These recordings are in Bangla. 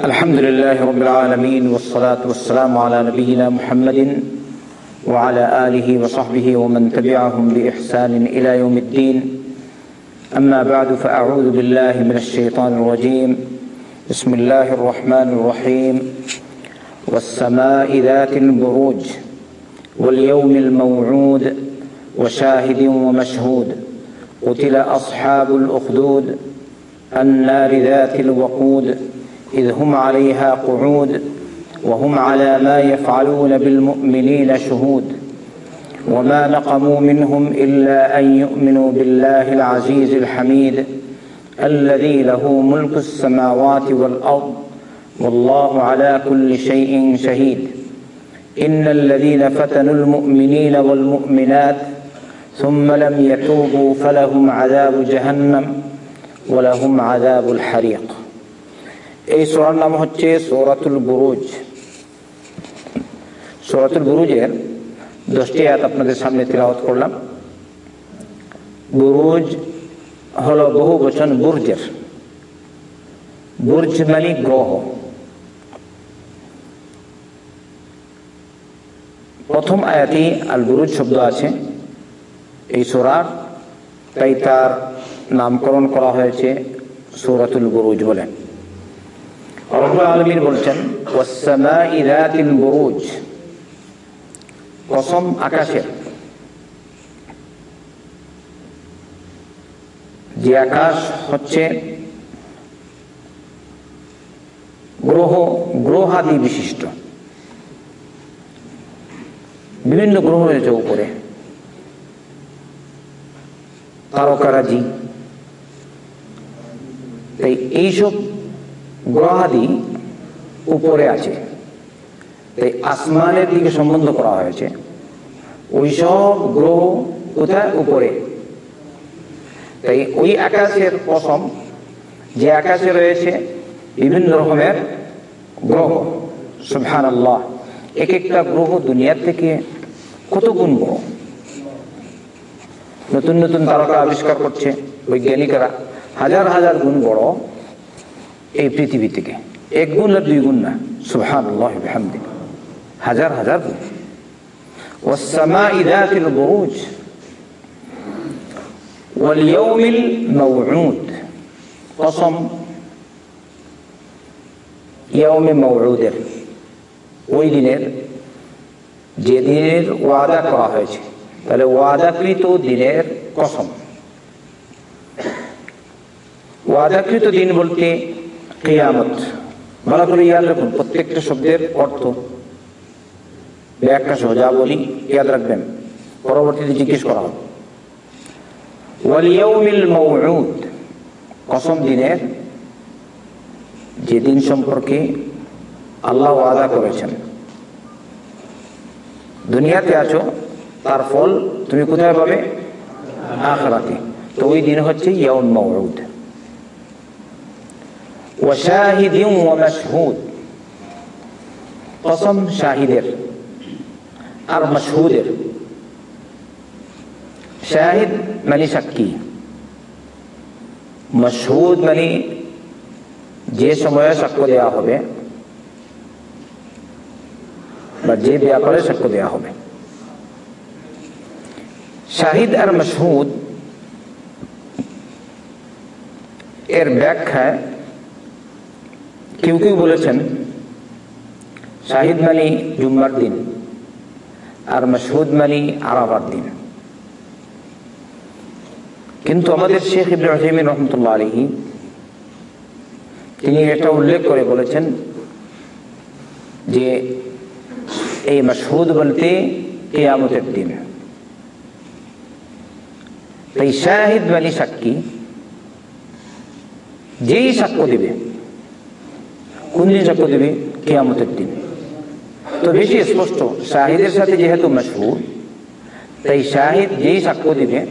الحمد لله رب العالمين والصلاة والسلام على نبينا محمد وعلى آله وصحبه ومن تبعهم بإحسان إلى يوم الدين. أما بعد فأعوذ بالله من الشيطان الرجيم. بسم الله الرحمن الرحيم. والسماء ذات البروج واليوم الموعود وشاهد ومشهود. قتل أصحاب الأخدود النار ذات الوقود. إذ هم عليها قعود وهم على ما يفعلون بالمؤمنين شهود وما نقموا منهم إلا أن يؤمنوا بالله العزيز الحميد الذي له ملك السماوات والأرض والله على كل شيء شهيد. إن الذين فتنوا المؤمنين والمؤمنات ثم لم يتوبوا فلهم عذاب جهنم ولهم عذاب الحريق. এই সোরার নাম হচ্ছে সৌরাতুল বুরুজ। সৌরাতুল বুরুজের দশটি আয়াত আপনাদের সামনে তিলাওয়াত করলাম। বুরুজ হলো বহু বচন বুর্জের। বুর্জ মানে গ্রহ। প্রথম আয়াতি আল বুরুজ শব্দ আছে এই সোরার, তাই তার নামকরণ করা হয়েছে সৌরাতুল বুরুজ বলেন বলছেন কসম আকাশের। যে আকাশ হচ্ছে গ্রহ, গ্রহাদি বিশিষ্ট। বিভিন্ন গ্রহ রয়েছে উপরে। তারকারাজি। তাই এইসব গ্রহাদি উপরে আছে। তাই আসমানের দিকে সম্বন্ধ করা হয়েছে। ওই সব গ্রহ কোথায়? উপরে। তাই ওই আকাশের কসম যে আকাশে রয়েছে, বিভিন্ন রকমের গ্রহ। সুবহান আল্লাহ এক একটা গ্রহ দুনিয়ার থেকে কত গুণ বড়? নতুন নতুন তারকা আবিষ্কার করছে বৈজ্ঞানিকরা, হাজার হাজার গুণ বড়। এই পৃথিবী থেকে। এক গুণ আর দুই গুণ না। সুহান হাজার হাজার গুণ। ওই দিনের, যে দিনের ওয়াদা করা হয়েছে। তাহলে ওয়াদাকৃত দিনের কসম। ওয়াদাকৃত দিন বলতে কেয়ামত। ভালো করে ইয়াদ রাখুন, প্রত্যেকটা শব্দের অর্থ। ব্যাখ্যা সহ যা বলি ইয়াদ রাখবেন। পরবর্তীতে জিজ্ঞেস করা হবে। ওয়ালিয়াউমিল মাউউদ, কসম দিনের যে দিন সম্পর্কে আল্লাহ ওয়াদা করেছেন। দুনিয়াতে আছো, তার ফল তুমি কোথায় পাবে? আখরাতে। তো ওই দিন হচ্ছে ইয়াউম মাউউদ। وشاهد ومشهود কসম শাহিদের আর মশহুদের। শাহিদ মানে সাক্ষী। মশহুদ মানে যে সময়ে সাক্ষ্য দেওয়া হবে বা যে ব্যাপারে সাক্ষ্য দেওয়া হবে। শাহিদ আর মশহুদ এর ব্যাখ্যা কেউ কেউ বলেছেন, শাহিদ মানি জুম্মার দিন আর মশহুদ মানি আরাবার দিন। কিন্তু আমাদের শেখ ইব্রাহিম রহমতুল্লাহ আলহী তিনি এটা উল্লেখ করে বলেছেন যে এই মশহুদ বলতে কেয়ামতের দিন। তাই শাহিদ মানি সাক্ষী যেই সাক্ষ্য দিবে। কোন সাক্ষ্য দেবে কেয়ামতের দিন। তো বেশি স্পষ্ট। শাহিদের সাথে যেহেতু মশহুদ তাই শাহিদ যেই সাক্ষ্য দিবে,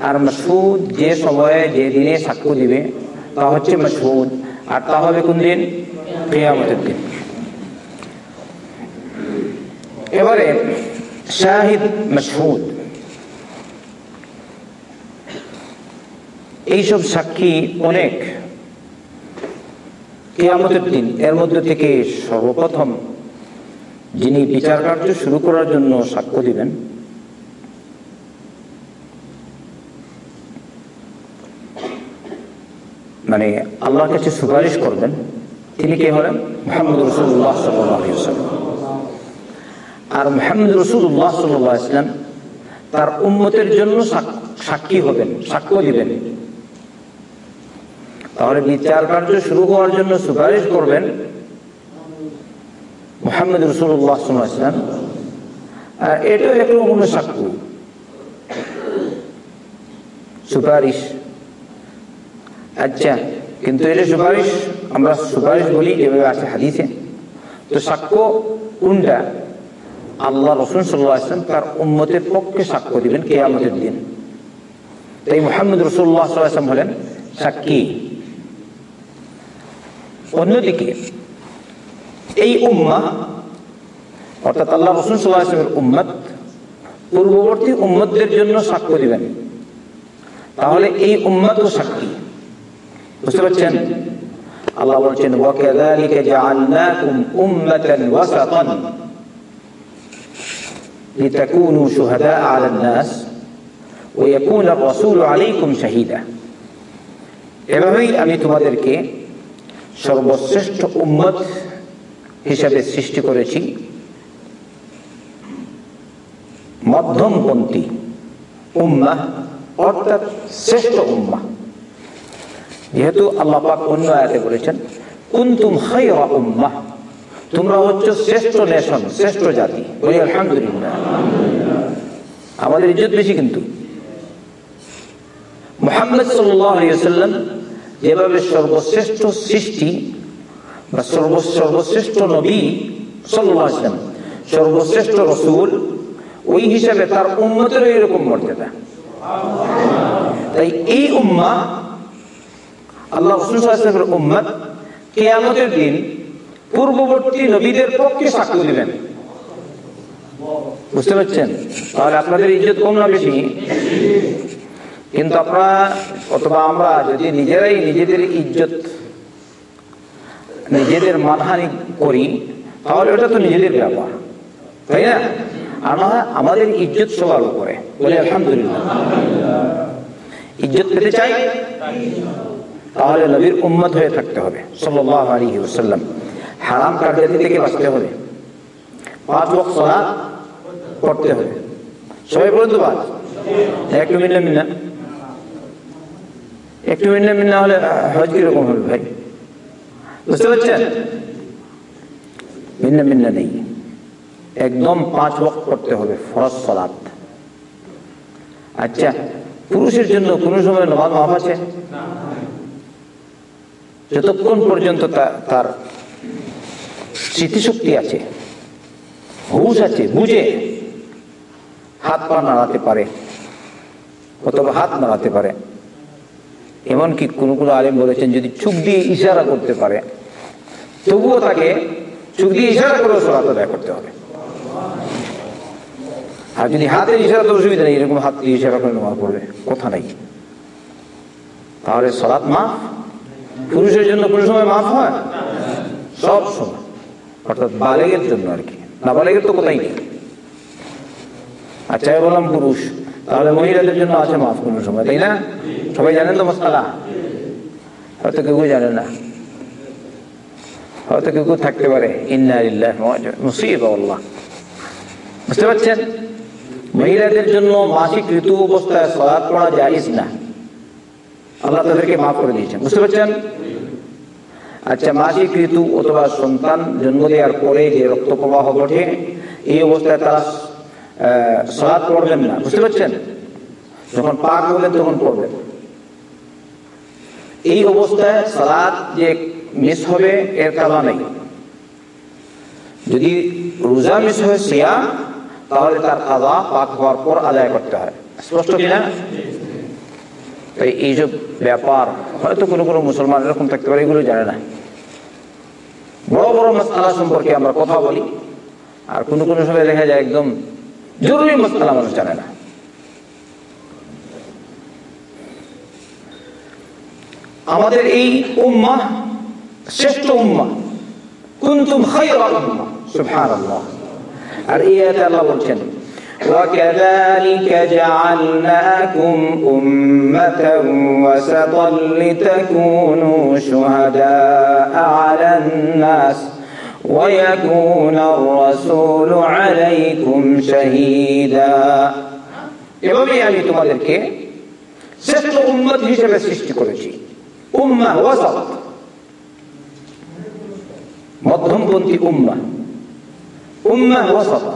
আর মশহুদ যে সময়ে, যে দিনে সাক্ষ্য দিবে, তা হচ্ছে মশহুদ। আর তা হবে কোন দিন? কেয়ামতের দিন। এবারে শাহিদ মশহুদ। এইসব সাক্ষী অনেক। কেয়ামতের দিন এর মধ্যে থেকে সর্বপ্রথম যিনি বিচার কার্য শুরু করার জন্য সাক্ষ্য দিবেন মানে আল্লাহর কাছে সুপারিশ করবেন, তিনি কে হলেন? মোহাম্মদ রসুল্লাহ সাল্লাম আর মোহাম্মদ রসুল্লাহ সাল্লাহ ইসলাম তার উন্মতের জন্য সাক্ষী হবেন, সাক্ষ্য দিবেন। তাহলে বিচার কার্য শুরু হওয়ার জন্য সুপারিশ করবেন মোহাম্মদ রসুল্লাহ সাল্লাম আর এটাও এক রকমের সাক্ষ্য। সুপারিশ। আচ্ছা কিন্তু এটা সুপারিশ, আমরা সুপারিশ বলি যেভাবে আছে হাদিসে। তো সাক্ষ্য কোনটা? আল্লাহ রসুন সাল্লাহ আসলাম তার উম্মতের পক্ষে সাক্ষ্য দিবেন কেয়ামতের দিন। তাই মোহাম্মদ রসুল্লাহ সাল্লাম হলেন সাক্ষী। অন্যদিকে এই উম্মা অর্থাৎ আল্লাহ রসুল সাল্লাহামের উম্মত পূর্ববর্তী উম্মতদের জন্য সাক্ষ্য দিবেন তাহলে এই উম্মত ও সাক্ষী বুঝতে পারছেন আল্লাহ বলছেন ওয়াকাযালিকা জাআলনাকুম উম্মাতান ওয়াসাতান লিতাকুনু শুহাদা আলান নাস ওয়া ইয়াকুনা আর-রাসূলু আলাইকুম শাহীদা এভাবেই আমি তোমাদেরকে সর্বশ্রেষ্ঠ উম্মত হিসাবে সৃষ্টি করেছি মধ্যমপন্থী উম্মা অর্থাৎ শ্রেষ্ঠ উম্মা যেহেতু আল্লাহ পাক অন্য আয়াতে বলেছেন, কুন্তুম খায়রা উম্মাহ, তোমরা হচ্ছে শ্রেষ্ঠ নেশন, শ্রেষ্ঠ জাতি। আমাদের ইজ্জত বেশি কিন্তু। মোহাম্মদ সাল্লাম যেভাবে সর্বশ্রেষ্ঠ সৃষ্টি বা সর্ব সর্বশ্রেষ্ঠ নবী সাল্লাম সর্বশ্রেষ্ঠ রসুল, ওই হিসাবে তার উন্মতেরও এরকম মর্যাদা। তাই এই উম্মা, আল্লাহ রসুলের উম্মত কেয়ামতের দিন পূর্ববর্তী নবীদের পক্ষে সাক্ষ্য দিবেন। বুঝতে পারছেন? তাহলে আপনাদের ইজ্জত কম না বেশি? কিন্তু আপনারা, অথবা আমরা যদি নিজেরাই নিজেদের ইজ্জত, নিজেদের মানহানি করি, তাহলে ওটা তো নিজেদের ব্যাপার। তাই না? আমরা আমাদের ইজ্জত সবার উপরে। বলে আলহামদুলিল্লাহ। ইজ্জত পেতে চাই, তাহলে নবীর উম্মত হয়ে থাকতে হবে ওসাল্লাম হারাম কার্যাদি থেকে বাঁচতে হবে। পাঁচ বক্স পড়তে হবে। সবাই বলুন তো পাঁচ। একটু মিলনা একটু মিললে মিলনা হলে, হজ কীরকম হবে ভাই? বুঝতে পারছেন? মিলনা মিলনা নেই। একদম পাঁচ বক্স করতে হবে, ফরজ সলাৎ আচ্ছা পুরুষের জন্য কোন সময় নমাজ মাফ আছে? যতক্ষণ পর্যন্ত তার স্মৃতিশক্তি আছে, হুশ আছে, বুঝে হাত পা নাড়াতে পারে, অথবা হাত নাড়াতে পারে। এমনকি কোনো কোনো আলেম বলেছেন, যদি চুপ দিয়ে ইশারা করতে পারে, তবুও তাকে চুপ দিয়ে ইশারা করে সলাত আদায় করতে হবে। আর যদি হাতের ইশারা তো অসুবিধা নেই, এরকম হাত দিয়ে ইশারা করে নেওয়া পড়বে কথা নাই। তাহলে সলাৎ মাফ, পুরুষের জন্য কোনো সময় মাফ হয়? সব সময়। অর্থাৎ বালেগের জন্য আর কি। না, বালেগের তো কোথায় নেই। আচ্ছা বললাম পুরুষ। তাহলে মহিলাদের জন্য আছে মাফ কোনো সময়, তাই না? সবাই জানেন তো মশালা? হয়তো কেউ জানে না। হয়তো কেউ থাকতে পারে। ইন্নারিল্লাহ বুঝতে পারছেন? মহিলাদের জন্য মাসিক ঋতু অবস্থায় সলাৎ পড়া জায়জ না। আল্লাহ তাদেরকে মাফ করে দিয়েছেন। বুঝতে পারছেন? আচ্ছা মাসিক ঋতু অথবা সন্তান জন্ম দেওয়ার পরে যে রক্ত প্রবাহ ঘটে, এই অবস্থায় তারা সলাৎ পড়বেন না। বুঝতে পারছেন? যখন পাক হলেন তখন পড়বেন। এই অবস্থায় সালাদ যে মিস হবে, এর কারণ নেই। যদি রোজা মিস হয় সিয়া তাহলে তার কাজা পাক হওয়ার পর আদায় করতে হয়। স্পষ্ট কিনা তাই এইসব ব্যাপার, হয়তো কোনো কোনো মুসলমান এরকম থাকতে পারে, এগুলো জানে না। বড় বড় মশালা সম্পর্কে আমরা কথা বলি। আর কোনো কোনো সময় দেখা যায় একদম জরুরি মশালা মানুষ জানে না আমাদের এই উম্মাহ শ্রেষ্ঠ উম্মা কুনতুম খায়রা উম্মা সুবহানাল্লাহ আর এই আয়াতে আল্লাহ বলছেন وكذلك جعلناكم أمة وسطا لتكونوا شهداء على الناس ويكون الرسول عليكم شهيدا এভাবেই আমি তোমাদেরকে শ্রেষ্ঠ উম্মত হিসেবে সৃষ্টি করেছি উম্মা ওয়াসাত মধ্যমপন্থী উম্মা উম্মা ওয়াসাতা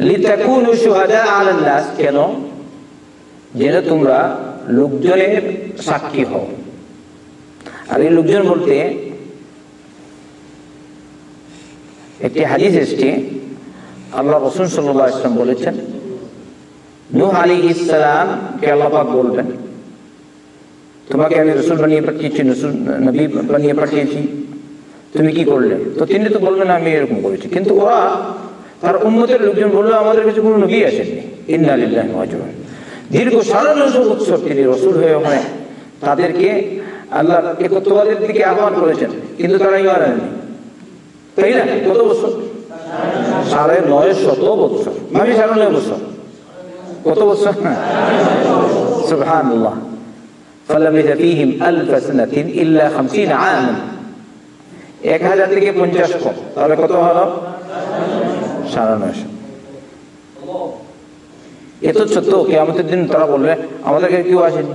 লিতাকুনু শুহাদা আলান নাস কেন যেন তোমরা লোকজনের সাক্ষী হও আর এই লোকজন বলতে একটি হাদিস এসছে, আল্লাহ রসুল সাল্লাহ ইসলাম বলেছেন, নূহ আলী ইসলাম কে আল্লাপাক বলবেন? তোমাকে আমি রসুল বানিয়ে পাঠিয়েছি নবী বানিয়ে পাঠিয়েছি, তুমি কি করলে? তো তিনি তো বলবেন, আমি এরকম করেছি। কিন্তু ওরা, তার উন্মতের লোকজন বলল, আমাদের কাছে কোনো নবী আসেননি। ইন্নালিল্লাহ মহাজন দীর্ঘ সাড়ে নশো বৎসর তিনি রসুল হয়ে ওখানে তাদেরকে আল্লাহ একত্রবাদের দিকে আহ্বান করেছেন কিন্তু তারা ইমান আনেনি তাই না কত বছর সাড়ে নয় শত বৎসর মানে সাড়ে নয় বছর কত বছর সুবহানাল্লাহ فلبث فيهم ألف سنة إلا خمسين عاما এক হাজার থেকে পঞ্চাশ কম তাহলে কত হলো সাড়ে নয়শো এত সত্য কেমতের দিন তারা বলবে আমাদেরকে কেউ আসেনি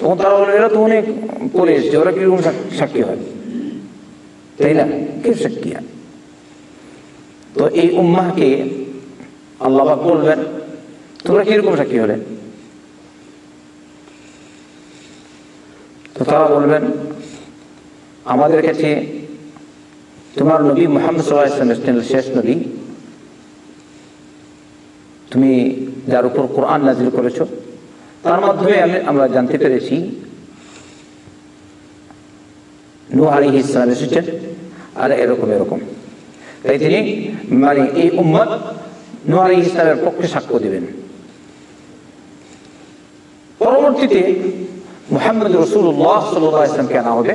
তখন তারা বলে এরা তো অনেক পরে এসছে, ওরা কীরকম সাক্ষী হয়? তাই না? কে সাক্ষী হয়? তো এই উম্মাহকে আল্লাহ বলবেন, তোমরা কীরকম সাক্ষী হলেন তো তারা বলবেন, আমাদের কাছে তোমার নবী মোহাম্মদ সাল্লাহ শেষ নবী। তুমি যার উপর কোরআন নাজিল করেছ তার মাধ্যমে আমি, আমরা জানতে পেরেছি নু আলী আর এরকম এরকম। তাই তিনি মানে এই উম্মত নু ইসলামের পক্ষে সাক্ষ্য দিবেন। পরবর্তীতে মোহাম্মদ রসুল্লাহ সাল্লাহ ইসলামকে আনা হবে।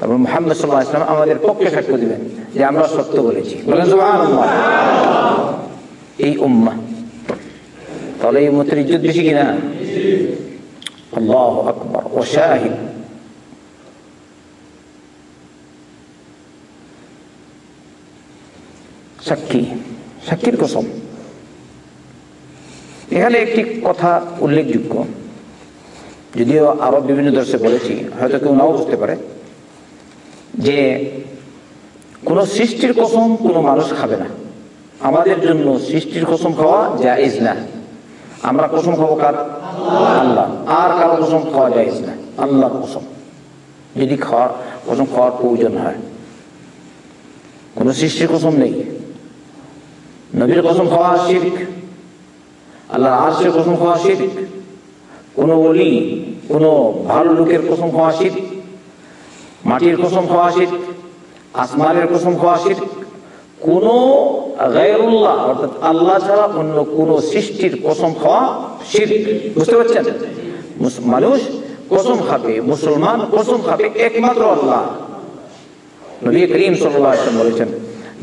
তারপর মোহাম্মদ সাল্লাহ ইসলাম আমাদের পক্ষে সাক্ষ্য দিবেন যে আমরা সত্য বলেছি। বলেন এই উম্মা। তাহলে এই উম্মতের ইজ্জত বেশি কিনা? আকবর সাক্ষী, সাক্ষীর কসম। এখানে একটি কথা উল্লেখযোগ্য। যদিও আরও বিভিন্ন দর্শে বলেছি, হয়তো কেউ নাও বুঝতে পারে, যে কোন সৃষ্টির কসম কোনো মানুষ খাবে না। আমাদের জন্য সৃষ্টির কসম খাওয়া জায়েজ না। আমরা কসম খাব কার? আল্লাহ। আর কারও কসম খাওয়া যায় না। আল্লাহর কসম। যদি খাওয়া, কসম খাওয়ার প্রয়োজন হয়। কোন সৃষ্টির কসম নেই। নবীর কসম খাওয়া শির্ক। আল্লাহর আর্শের কসম খাওয়া শির্ক। কোনো অলি কোনো ভালো লোকের কসম খাওয়া শির্ক। মাটির কসম খাওয়া শির্ক। আসমানের কসম খাওয়া শির্ক। কোন গায়রুল্লাহ, অর্থাৎ আল্লাহ ছাড়া অন্য কোন সৃষ্টির কসম খাওয়া শির্ক। বুঝতে পারছেন? মানুষ কসম খাবে, মুসলমান কসম খাবে একমাত্র আল্লাহ। নবী করিম সাল্লাল্লাহু আলাইহি ওয়াসাল্লাম বলেছেন,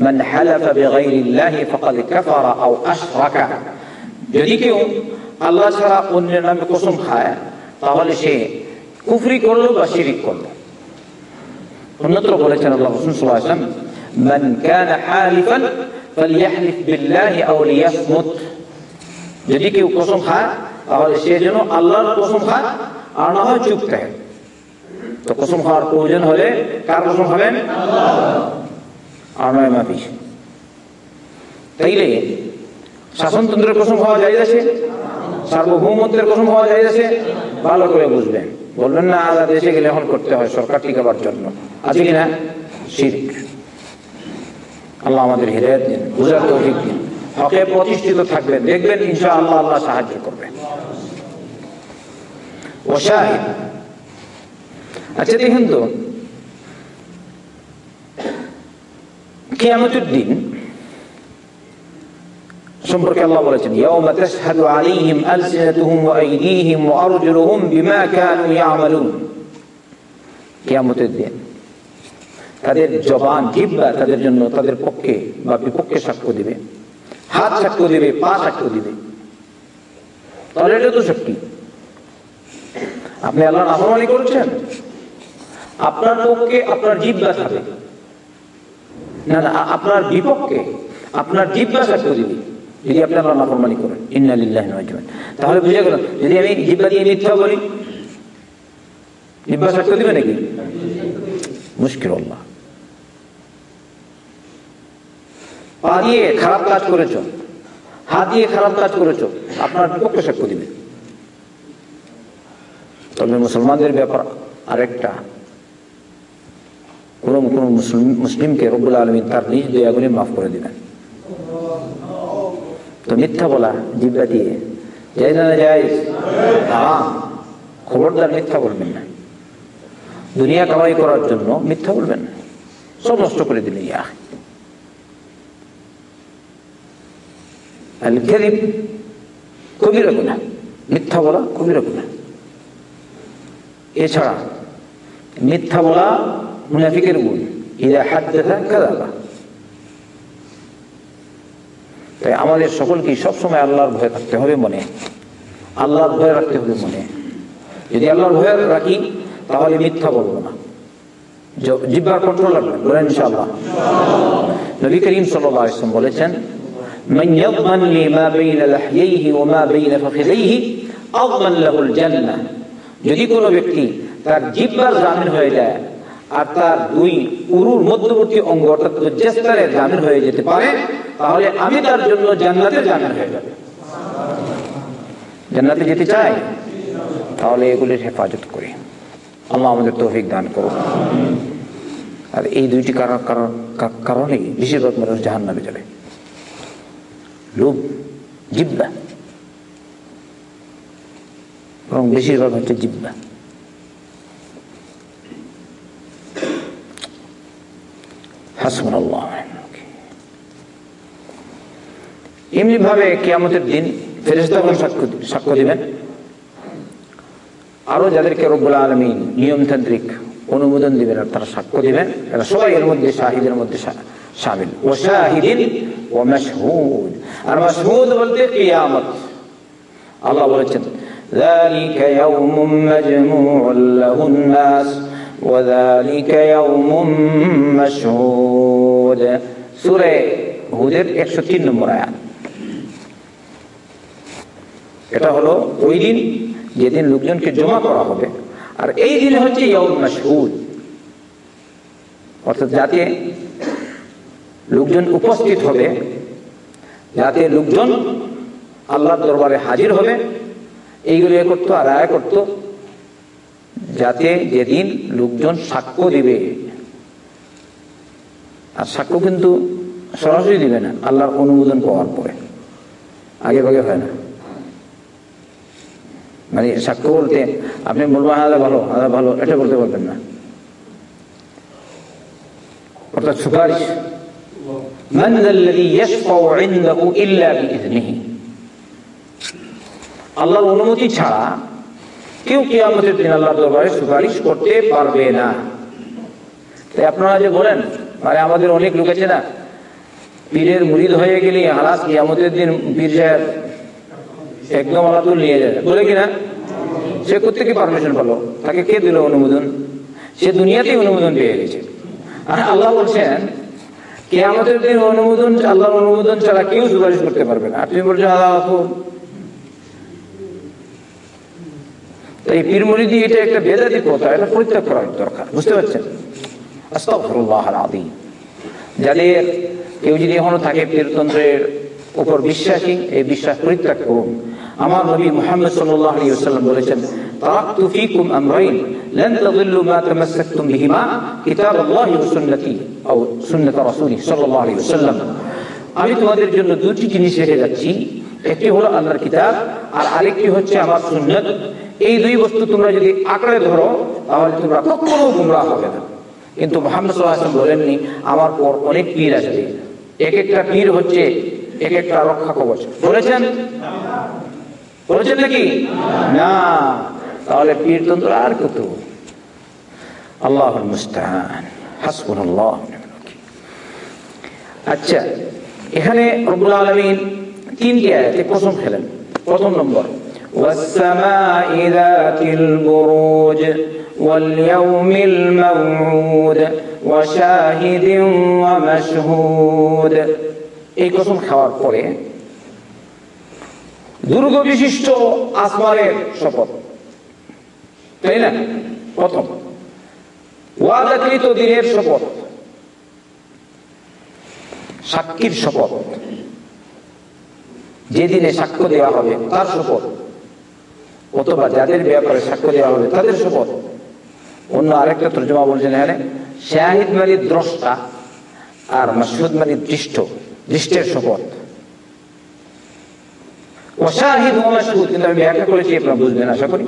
মান হালাফা বিগাইরিল্লাহি ফাকাদ কাফারা আও আশরাকা। যদি কেউ আল্লাহ ছাড়া অন্যের নামে কসম খায়, তাহলে সে কুফরি করল বা শিরিক করল। অন্যত্র বলেছেন আল্লাহ রসুল সাল্লাল্লাহু আলাইহি ওয়াসাল্লাম মান কানা হালিফান ফালইহলিফ বিল্লাহি আও লিয়াসমুত। যদি কেউ কসম খায়, তাহলে সে যেন আল্লাহর কসম খায়, আর না হয় চুপ থাকে। তো কসম খাওয়ার প্রয়োজন হলে কার কসম খাবেন? আর নয় মাফি তাইলে শাসনতন্ত্রের কসম খাওয়া যায় আছে? সার্বভৌমত্বের কসম হওয়া যাইতেছে ভালো করে বুঝবেন। বলবেন না আলাদা দেশে গেলে এখন করতে হয়, সরকার টিকাবার জন্য। আছে কিনা? শিরিক। আল্লাহ আমাদের হৃদয় দিন বুঝার তৌফিক দিন হকে প্রতিষ্ঠিত থাকবেন, দেখবেন ইনশা আল্লাহ আল্লাহ সাহায্য করবেন ওশাহিদ আচ্ছা দেখেন তো, কিয়ামতের দিন সম্পর্কে আল্লাহ বলেছেন, ইয়াউমা তাশহাদু আলাইহিম আলসিনাতুহুম ওয়া আইদিহিম ওয়া আরজুলুহুম বিমা কানু ইয়ামালুন। কিয়ামতের দিন তাদের জবান জিহ্বা তাদের জন্য তাদের পক্ষে বা বিপক্ষে সাক্ষ্য দিবে। হাত সাক্ষ্য দিবে, পা সাক্ষ্য দিবে। তাহলে এটা তো সত্যি আপনি আল্লাহ নাফরমানি করছেন? আপনার পক্ষে আপনার জিব্বা থাকে না না, আপনার বিপক্ষে আপনার জিব্বা সাক্ষ্য দিবে। যদি আপনি আল্লাহ নাফরমানি করেন। ইন্নালিল্লাহ তাহলে বুঝে গেল, যদি আমি জিব্বা দিয়ে মিথ্যা বলি জিব্বা সাক্ষ্য দিবে নাকি? মুশকিল আল্লাহ। পা দিয়ে খারাপ কাজ করেছ। হাত দিয়ে খারাপ কাজ করেছ। আপনার বিপক্ষে সাক্ষ্য দিবে। তবে মুসলমানদের ব্যাপার আরেকটা। কোন কোন মুসলিমকে রব্বুল আলমী তার নিজ দয়াগুলি মাফ করে দিবেন। তো মিথ্যা বলা, জিব্বা দিয়ে। যাই না যাই হ্যাঁ খবরদার মিথ্যা বলবেন না। দুনিয়া কামাই করার জন্য মিথ্যা বলবেন সব নষ্ট করে দিলেন, ইয়া আল কেরিম কবিরা গুণা। মিথ্যা বলা কবিরা গুণা। এছাড়া মিথ্যা বলা মুনাফিকের গুণ। ইরা তাই আমাদের সকলকে সবসময় আল্লাহর ভয় থাকতে হবে মনে। আল্লাহর ভয় রাখতে হবে মনে। যদি আল্লাহর ভয় রাখি, তাহলে মিথ্যা বলব না। জিব্বার কন্ট্রোল রাখবেন বলেন ইনশাআল্লাহ। নবী করিম ওয়াসাল্লাম বলেছেন من يضمن لي ما بين لحييه وما بين فخذيه أضمن له الجنة যদি কোনো ব্যক্তি তার জিব্বার জামিন হয়ে যায় আর তার দুই উরুর মধ্যবর্তী অঙ্গ অর্থাৎ লজ্জাস্তরের জামিন হয়ে যেতে পারে তাহলে আমি তার জন্য জান্নাতের জামিন হয়ে যাবে জান্নাতে যেতে চাই তাহলে এগুলির হেফাজত করি আল্লাহ আমাদের তৌফিক দান করুন আর এই দুইটি কারণ কারণ কারণেই বেশিরভাগ মানুষ জাহান নামে যাবে লোভ জিব্বা এবং বেশিরভাগ হচ্ছে জিব্বা এমনি ভাবে কিয়ামতের দিন ফেরেস্তাগণ সাক্ষ্য দিবেন। আরও যাদেরকে রব্বুল আলমী নিয়মতান্ত্রিক অনুমোদন দিবেন আর তারা সাক্ষ্য দিবেন। সবাই এর মধ্যে, শাহিদের মধ্যে শামিল ও শাহিদিন ও মাশহুদ আর মাশহুদ বলতে কিয়ামত আল্লাহ বলেছেন ذلك يوم مجموع له الناس وذلك يوم مشهود سورة হুদের একশো তিন নম্বর আয়াত এটা হলো ওই দিন যেদিন লোকজনকে জমা করা হবে আর এই দিন হচ্ছে ইয়ৌম মাসহুদ অর্থাৎ যাতে লোকজন উপস্থিত হবে। যাতে লোকজন আল্লাহর দরবারে হাজির হবে। এইগুলো এ করতো আর আয় করতো। যাতে যেদিন লোকজন সাক্ষ্য দিবে, আর সাক্ষ্য কিন্তু সরাসরি দিবে না, আল্লাহর অনুমোদন পাওয়ার পরে। আগে ভাগে হয় না। মানে সাক্ষ্য বলতে আপনি বলবেন আলাদা ভালো আলাদা ভালো। এটা বলতে পারবেন না। অর্থাৎ সুপারিশ من ذا الذي يشفع عنده إلا بإذنه আল্লাহর অনুমতি ছাড়া কেউ কিয়ামতের দিন আল্লাহর দরবারে সুপারিশ করতে পারবে না তাই আপনারা যে বলেন মানে আমাদের অনেক লোক আছে না পীরের মুরিদ হয়ে গেলে হালাস কিয়ামতের দিন পীর সাহেব একদম আলাদুল নিয়ে যায় বলে কিনা সে কোথেকে পারমিশন পালো তাকে কে দিল অনুমোদন সে দুনিয়াতেই অনুমোদন পেয়ে গেছে আর আল্লাহ বলছেন কে আমাদের দিন অনুমোদন আল্লাহর অনুমোদন ছাড়া কেউ সুপারিশ করতে পারবে না। তুমি বলছো আল্লাহ এই এটা একটা বেদাতি কথা এটা পরিত্যাগ করা দরকার, বুঝতে পারছেন? যাদের কেউ যদি এখনও থাকে পীরতন্ত্রের উপর বিশ্বাসী, এই বিশ্বাস পরিত্যাগ করুন। আমার নবী মোহাম্মদ সাল্লাল্লাহু আলাইহি ওয়াসাল্লাম বলেছেন তারাকতু ফীকুম আমরাইন লান তাযিল্লু মা তামাসসাকতুম বিহিমা কিতাবাল্লাহি ওয়া সুন্নতি আও সুন্নাত রাসূলিহি সাল্লাল্লাহু আলাইহি ওয়াসাল্লাম আমি তোমাদের জন্য দুটি জিনিস রেখে যাচ্ছি। একটি হলো আল্লাহর কিতাব, আর আরেকটি হচ্ছে আমার সুন্নত। এই দুই বস্তু তোমরা যদি আঁকড়ে ধরো, তাহলে তোমরা কখনো গুমরাহ হবে না। কিন্তু মোহাম্মদ সাল্লাল্লাহু বলেননি, আমার পর অনেক পীর আসবে। এক একটা পীর হচ্ছে এক একটা রক্ষা কবচ। বলেছেন? বলেছেন নাকি? না। তাহলে পীর তন্ত্র আর কত আল্লাহ মুস্তাহান হাসবুন আল্লাহ আচ্ছা এখানে রব্বুল আলমিন তিনটি আয়াতে প্রথম খেলেন প্রথম নম্বর والسماء ذات البروج واليوم الموعود وشاهد ومشهود এই কসম খাওয়ার পরে দুর্গ বিশিষ্ট আসমানের শপথ তাই না? প্রথম। দিনের শপথ। সাক্ষীর শপথ। যেদিনে সাক্ষ্য দেওয়া হবে, তার শপথ। অথবা যাদের ব্যাপারে সাক্ষ্য দেওয়া হবে, তাদের শপথ। অন্য আরেকটা তর্জমা বলছেন এখানে, শাহিদ মানে দ্রষ্টা আর মাসুদ মানে দৃষ্ট, দৃষ্টের শপথ। অশাহিদ মাসুদ কিন্তু আমি ব্যাখ্যা করেছি, আপনারা বুঝবেন, আশা করি।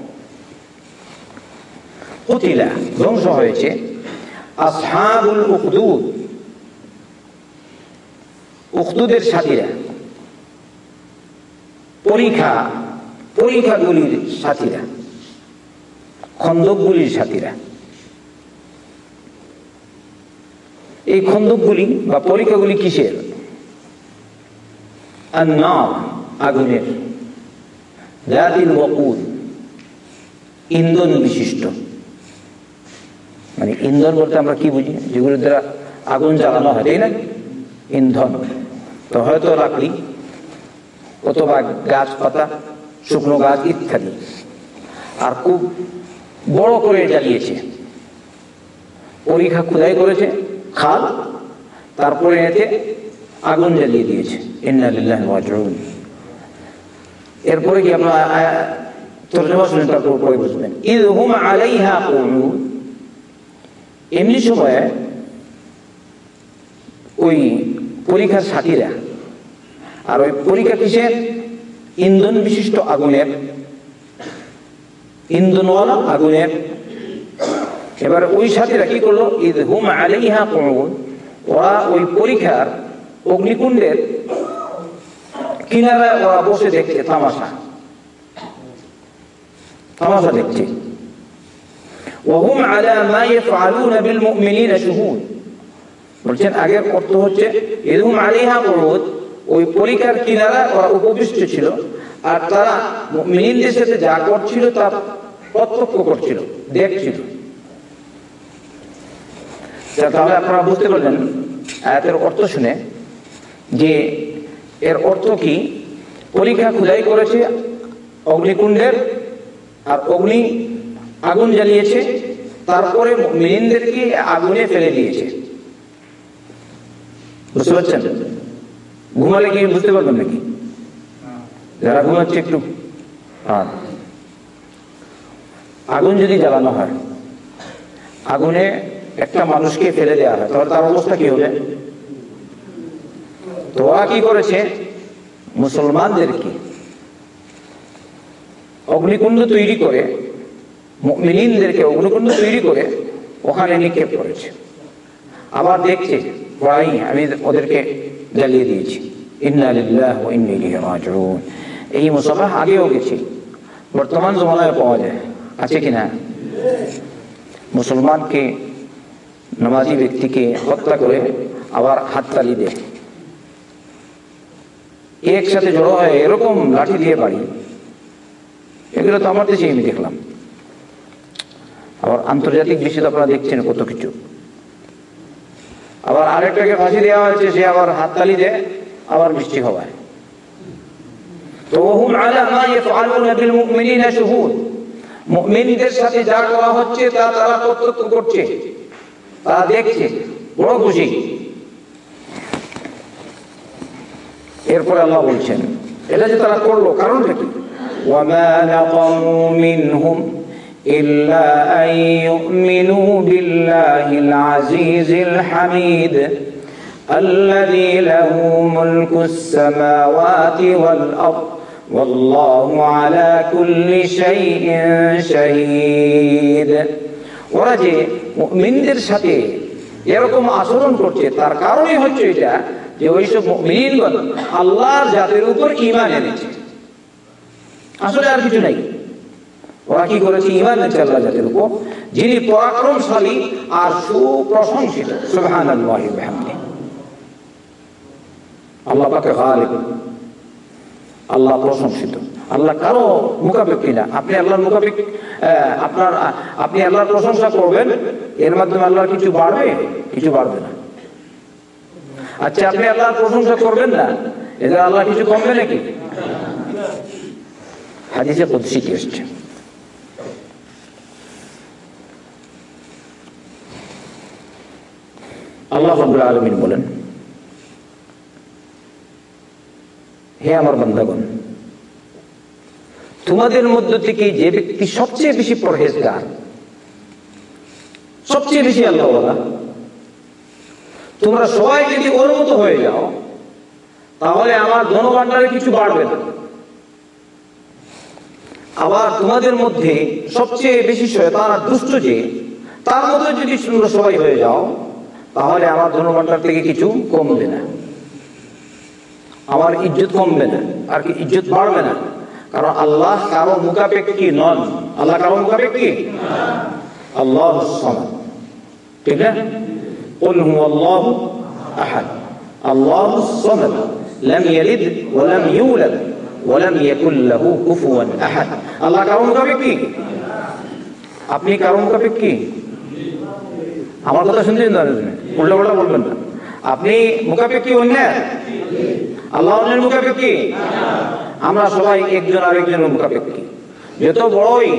কুতিলা, ধ্বংস হয়েছে। আসহাবুল উকদুদ উকদুদের সাথীরা। পরীক্ষা, পরীক্ষাগুলির সাথীরা। খন্দকগুলির সাথীরা। এই খন্দকগুলি বা পরীক্ষাগুলি কিসের? আগুনের। ইন্দন বিশিষ্ট। মানে ইন্ধন বলতে আমরা কি বুঝি? যেগুলোর দ্বারা আগুন জ্বালানো হয়, তাই না? ইন্ধন। তো হয়তো লাকড়ি অথবা গাছপাতা, শুকনো গাছ ইত্যাদি। আর খুব বড় করে জ্বালিয়েছে। পরীক্ষা খুদাই করেছে, খাল, তারপরে এতে আগুন জ্বালিয়ে দিয়েছে। এরপরে কি আপনার তর্জমা শুনে তারপর পরে বুঝবেন। হুম আলাইহা এমনি সময়ে ওই পরীক্ষার সাথীরা আর ওই পরীক্ষা কিসের? ইন্ধন বিশিষ্ট আগুনের, ইন্ধনওয়ালা আগুনের। এবার ওই সাথীরা কি করল? ঈদ হুম আলাইহা কুউদ ওরা ওই পরীক্ষার অগ্নিকুণ্ডের কিনারায় ওরা বসে দেখছে, তামাশা। তামাশা দেখছে। وهم على ما يفعلون بالمؤمنين شهود বলছেন, আগের অর্থ হচ্ছে, এরকম আলিহা কুউদ ওই পরিকার কিনারা ওরা উপবিষ্ট ছিল, আর তারা মুমিনদের সাথে যা করছিল তা প্রত্যক্ষ করছিল, দেখছিল। আচ্ছা, তাহলে আপনারা বুঝতে পারলেন আয়াতের অর্থ শুনে যে এর অর্থ কি? পরীক্ষা খুদাই করেছে অগ্নিকুণ্ডের, আর অগ্নি আগুন জ্বালিয়েছে, তারপরে মিনিনদেরকে আগুনে ফেলে দিয়েছে। বুঝতে পারছেন? ঘুমালে কি বুঝতে পারবেন নাকি? যারা ঘুমাচ্ছে একটু। হ্যাঁ। আগুন যদি জ্বালানো হয়, আগুনে একটা মানুষকে ফেলে দেওয়া হয়, তাহলে তার অবস্থা কি হবে? তো ওরা কি করেছে? মুসলমানদেরকে অগ্নিকুণ্ড তৈরি করে মিলিনদেরকে অগ্নিকুণ্ড তৈরি করে ওখানে নিক্ষেপ করেছে। আবার দেখছে আমি ওদেরকে জ্বালিয়ে দিয়েছি। এই মুসাফা আগেও গেছে। বর্তমান জমানায় পাওয়া যায়। আছে কিনা মুসলমানকে, নামাজি ব্যক্তিকে হত্যা করে আবার হাততালি দেয়। একসাথে জড়ো হয় এরকম লাঠি দিয়ে বাড়ি। এগুলো তো আমার দেশে আমি দেখলাম। আবার আন্তর্জাতিক বিষয়ে আপনারা দেখছেন কত কিছু। আবার আরেকটাকে ফাঁসি দেওয়া হয়েছে, সে আবার হাততালি দেয়, আবার বৃষ্টি হওয়ায় তো হুম সাথে যা হচ্ছে, তা তারা করছে দেখছে খুশি। এরপরে আল্লাহ বলছেন, এটা যে তারা করল, কারণটা কি? إلا أن يؤمنوا بالله العزيز الحميد الذي له ملك السماوات والأرض والله على كل شيء شهيد ওরা যে মুমিনদের সাথে এরকম আচরণ করছে তার কারণই হচ্ছে এটা যে ওইসব মুমিনগণ আল্লাহর জাতের উপর ঈমান এনেছে আসলে আর কিছু নাই ওরা কি করেছে? ইমান এনেছে আল্লাহ জাতের উপর। যিনি পরাক্রমশালী আর সুপ্রশংসিত। ওয়া আল্লাহ গালিব আল্লাহ প্রশংসিত। আল্লাহ কারও মুখাপেক্ষি না। আপনি আল্লাহর মুখাপেক্ষ আপনার, আপনি আল্লাহর প্রশংসা করবেন, এর মাধ্যমে আল্লাহর কিছু বাড়বে? কিছু বাড়বে না। আচ্ছা আপনি আল্লাহর প্রশংসা করবেন না? এদের আল্লাহ কিছু কমবে নাকি? হাদিসে কুদসি আল্লাহ রাব্বুল আলামিন বলেন, হে আমার বান্দাগণ, তোমাদের মধ্য থেকে যে ব্যক্তি সবচেয়ে বেশি পরহেজগার, সবচেয়ে বেশি আল্লাহ তোমরা সবাই যদি ওর মতো হয়ে যাও, তাহলে আমার ধনভাণ্ডারে কিছু বাড়বে না। আবার তোমাদের মধ্যে সবচেয়ে বেশি শয়তান আর দুষ্ট যে, তার মধ্যে যদি তোমরা সবাই হয়ে যাও তাহলে আমার ধনভাণ্ডার থেকে কিছু কমবে না আমার ইজ্জত কমবে না আর কি ইজ্জত বাড়বে না কারণ আল্লাহ কারো মুখাপেক্ষি নন আল্লাহ কারো মুখাপেক্ষি আল্লাহ ঠিক না قل هو الله أحد الله الصمد لم يلد ولم يولد ولم يكن له كفوا أحد আল্লাহ কারো মুখাপেক্ষি আপনি কারো মুখাপেক্ষি আমার কথা শুনতে উল্টা বলবেন না। আপনি মুখাপেক্ষি অন্যের আল্লাহ মুখাপেক্ষি? আমরা সবাই একজন আরেকজনের মুখাপেক্ষি। যত বড়ই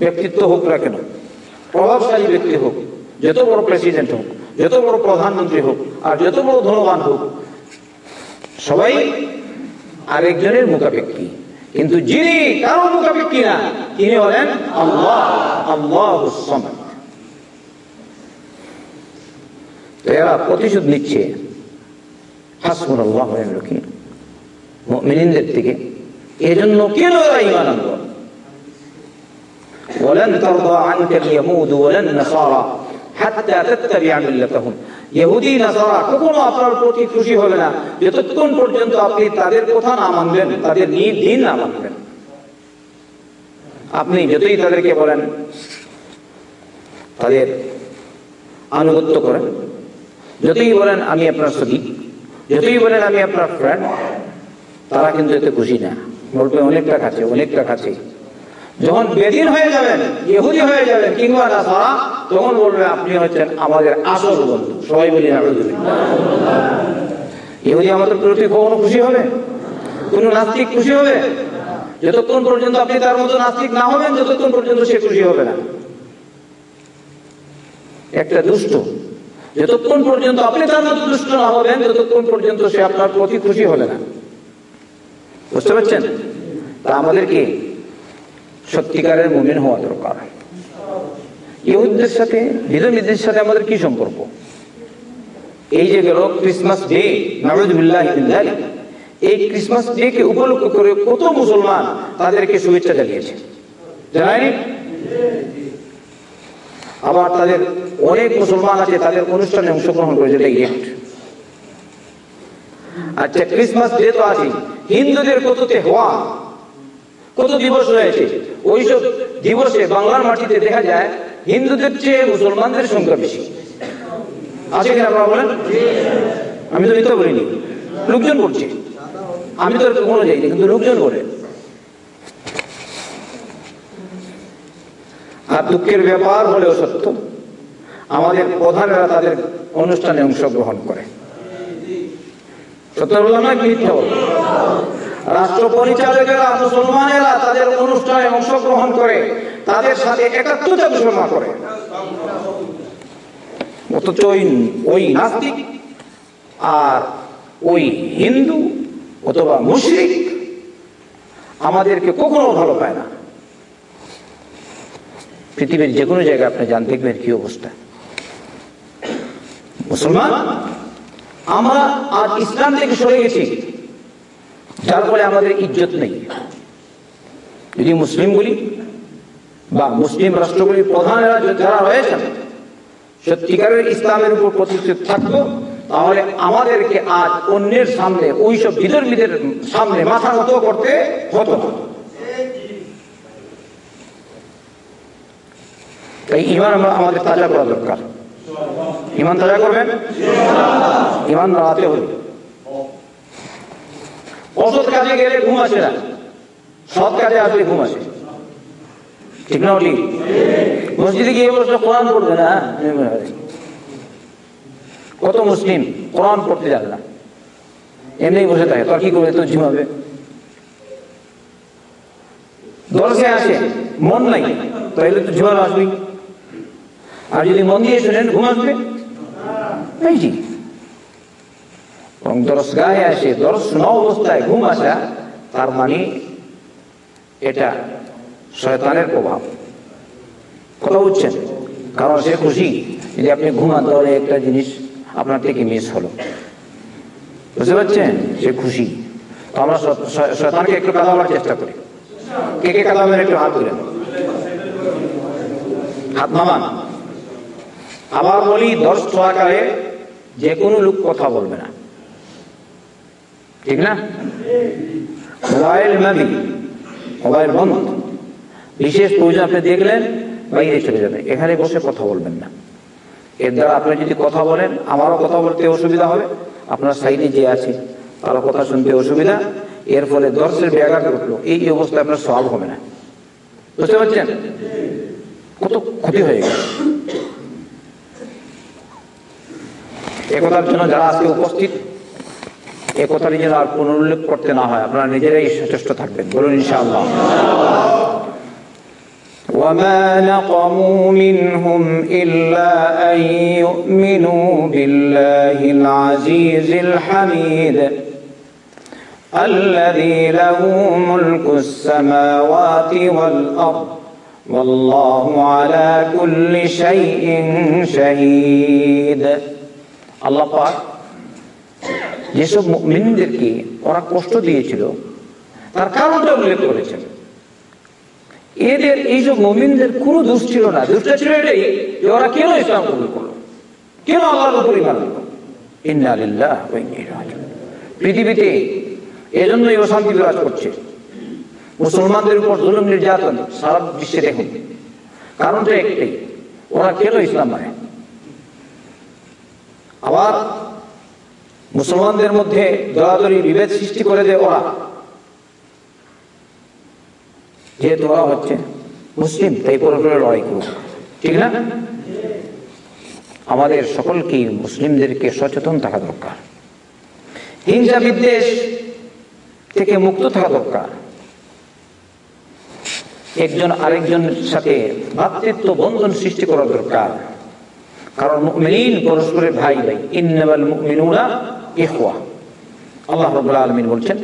ব্যক্তিত্ব হোক না কেন, প্রভাবশালী ব্যক্তি হোক, যত বড় প্রেসিডেন্ট হোক, যত বড় প্রধানমন্ত্রী হোক, আর যত বড় ধনবান হোক, সবাই আরেকজনের মুখাপেক্ষি। কিন্তু যিনি কারও মুখাপেক্ষি না, তিনি হলেন আল্লাহ আল্লাহ এরা প্রতিশোধ নিচ্ছে হাসমুর আল্লাহ মিনিনদের থেকে এজন্য কেন এরা ইমান আনলো ولن ترضى عنك اليهود ولا النصارى حتى تتبع ملتهم ইহুদি নাসারা কখনো আপনার প্রতি খুশি হবে না যতক্ষণ পর্যন্ত আপনি তাদের কথা না মানবেন তাদের দিন না মানবেন আপনি যতই তাদেরকে বলেন তাদের আনুগত্য করেন যতই বলেন আমি আপনার সখী যতই বলেন আমি আপনার ফ্রেন্ড তারা কিন্তু এতে খুশি না। বলবে অনেকটা কাছে অনেকটা কাছে যখন বেদিন হয়ে যাবেন, ইহুদি হয়ে যাবেন, কিংবা নাসারা, তখন বলবে, আপনি হচ্ছেন আমাদের আসল বন্ধু। সবাই বলি ইহুদি আমাদের প্রতি কখনো খুশি হবে? কোন নাস্তিক খুশি হবে? যতক্ষণ পর্যন্ত আপনি তার মতো নাস্তিক না হবেন, যতক্ষণ পর্যন্ত সে খুশি হবে না। একটা দুষ্ট যতক্ষণ পর্যন্ত আপনি তার দুষ্ট না হবেন, ততক্ষণ পর্যন্ত সে আপনার প্রতি খুশি হবে না। বুঝতে পারছেন? তা আমাদেরকে সত্যিকারের মুমিন হওয়া দরকার। ইহুদদের সাথে সাথে আমাদের কি সম্পর্ক? এই যে গেল ক্রিসমাস ডে নারুদুল্লাহ এই ক্রিসমাস ডে কে উপলক্ষ করে কত মুসলমান তাদেরকে শুভেচ্ছা জানিয়েছে। জানায়নি? আবার তাদের অনেক মুসলমান আছে, তাদের অনুষ্ঠানে অংশগ্রহণ করেছে ডাইরেক্ট আচ্ছা ক্রিসমাস ডে তো আছে হিন্দুদের কততে হওয়া? কত দিবস রয়েছে? ওইসব দিবসে বাংলার মাটিতে দেখা যায়, হিন্দুদের চেয়ে মুসলমানদের সংখ্যা বেশি। আছে কিনা আপনারা বলেন? আমি তো মিথ্যা বলিনি। লোকজন বলছে আমি তো কোনো যাইনি, কিন্তু লোকজন বলে আর দুঃখের ব্যাপার হলেও সত্য, আমাদের প্রধানেরা তাদের অনুষ্ঠানে অংশগ্রহণ করে। সত্য বললাম না রাষ্ট্র পরিচালকেরা মুসলমানেরা তাদের অনুষ্ঠানে অংশগ্রহণ করে, তাদের সাথে একাত্মতা ঘোষণা করে। অথচ ওই নাস্তিক আর ওই হিন্দু অথবা মুসলিম আমাদেরকে কখনো ভালো পায় না। পৃথিবীর যে কোনো জায়গায় আপনি যান, দেখবেন কি অবস্থা। মুসলমান, আমরা আজ ইসলাম থেকে সরে গেছি, যার ফলে আমাদের ইজ্জত নেই। যদি মুসলিম বলি, বা মুসলিম রাষ্ট্রগুলির প্রধানেরা যারা রয়েছেন, সত্যিকারের ইসলামের উপর প্রতিষ্ঠিত থাকতো তাহলে আমাদেরকে আজ অন্যের সামনে, ওইসব বিধর্মীদের সামনে মাথা নত করতে হতো তাই ইমান আমরা আমাদের তাজা করা দরকার। ইমান তাজা করবেন? ইমান বাড়াতে হবে। অসৎ কাজে গেলে ঘুম আসে না। সৎ কাজে আসলে ঘুম আসে। ঠিক না ঠিক? মসজিদে গিয়ে বসে কোরআন পড়বে না? কত মুসলিম কোরআন পড়তে যাবে না। এমনি বসে থাকে। তোর কি করবে? তো ঝিমাবে দর্শে আসে। মন নাই। তাহলে তো ঝিমানো আসবেই। আর যদি মন দিয়ে শুনেন, ঘুম আসবে? ন অবস্থায় তার মানে এটা শয়তানের প্রভাব। কথা বুঝছেন? কারণ সে খুশি যদি আপনি ঘুমান, তাহলে একটা জিনিস আপনার থেকে মিস হলো। বুঝতে পারছেন? সে খুশি। তো আমরা শয়তানকে একটু কাদাবার চেষ্টা করি। কে কে কাদাবেন একটু হাত তুলেন। হাত নামান। আবার বলি দর্শ আকারে যে কোনো লোক কথা বলবে না। ঠিক না? মোবাইল নাবি মোবাইল বন্ধ। বিশেষ প্রয়োজন আপনি দেখলেন, বাইরে চলে যাবে, এখানে বসে কথা বলবেন না। এর দ্বারা আপনি যদি কথা বলেন, আমারও কথা বলতে অসুবিধা হবে, আপনার সাইডে যে আছে তারও কথা শুনতে অসুবিধা, এর ফলে দর্শের ব্যাঘাত ঘটলো, এই অবস্থায় আপনার সব হবে না। বুঝতে পারছেন? কত ক্ষতি হয়ে গেল। একতার জন্য যারা আজকে উপস্থিত এ কথাটি যেন আর পুনরুল্লেখ করতে না হয় আপনারা নিজেরাই সচেষ্ট থাকবেন বলুন ইনশাআল্লাহ وما نقموا منهم إلا أن يؤمنوا بالله العزيز الحميد الذي له ملك السماوات والأرض والله على كل شيء شهيد আল্লাহ যেসব মুমিনদেরকে ওরা কষ্ট দিয়েছিল, তার কারণটা উল্লেখ করেছেন। এদের এইসব মমিনদের কোনো দোষ ছিল না। দোষটা ছিল এটাই যে ওরা কেন ইসলাম কবুল করল? কেন আল্লাহর উপর ইমান ইন্নালিল্লাহ পৃথিবীতে এজন্যই অশান্তি বিরাজ করছে। মুসলমানদের উপর জুলুম নির্যাতন সারা বিশ্বে দেখুন। কারণটা একটাই, ওরা কেন ইসলাম মানে আবার মুসলমানদের মধ্যে দরাদরি বিভেদ সৃষ্টি করে দেয় ওরা। যেহেতু ওরা হচ্ছে মুসলিম, তাই পরস্পরে লড়াই করুক ঠিক না? আমাদের সকলকে মুসলিমদেরকে সচেতন থাকা দরকার। হিংসা বিদ্বেষ থেকে মুক্ত থাকা দরকার। একজন আরেকজনের সাথে ভাতৃত্ব বন্ধন সৃষ্টি করা দরকার। কারণ মুমিনিন পরস্পরের ভাই ভাই ইন্নামাল মুমিনুনা ইখওয়া। আল্লাহ রাব্বুল আলামিন বলছেন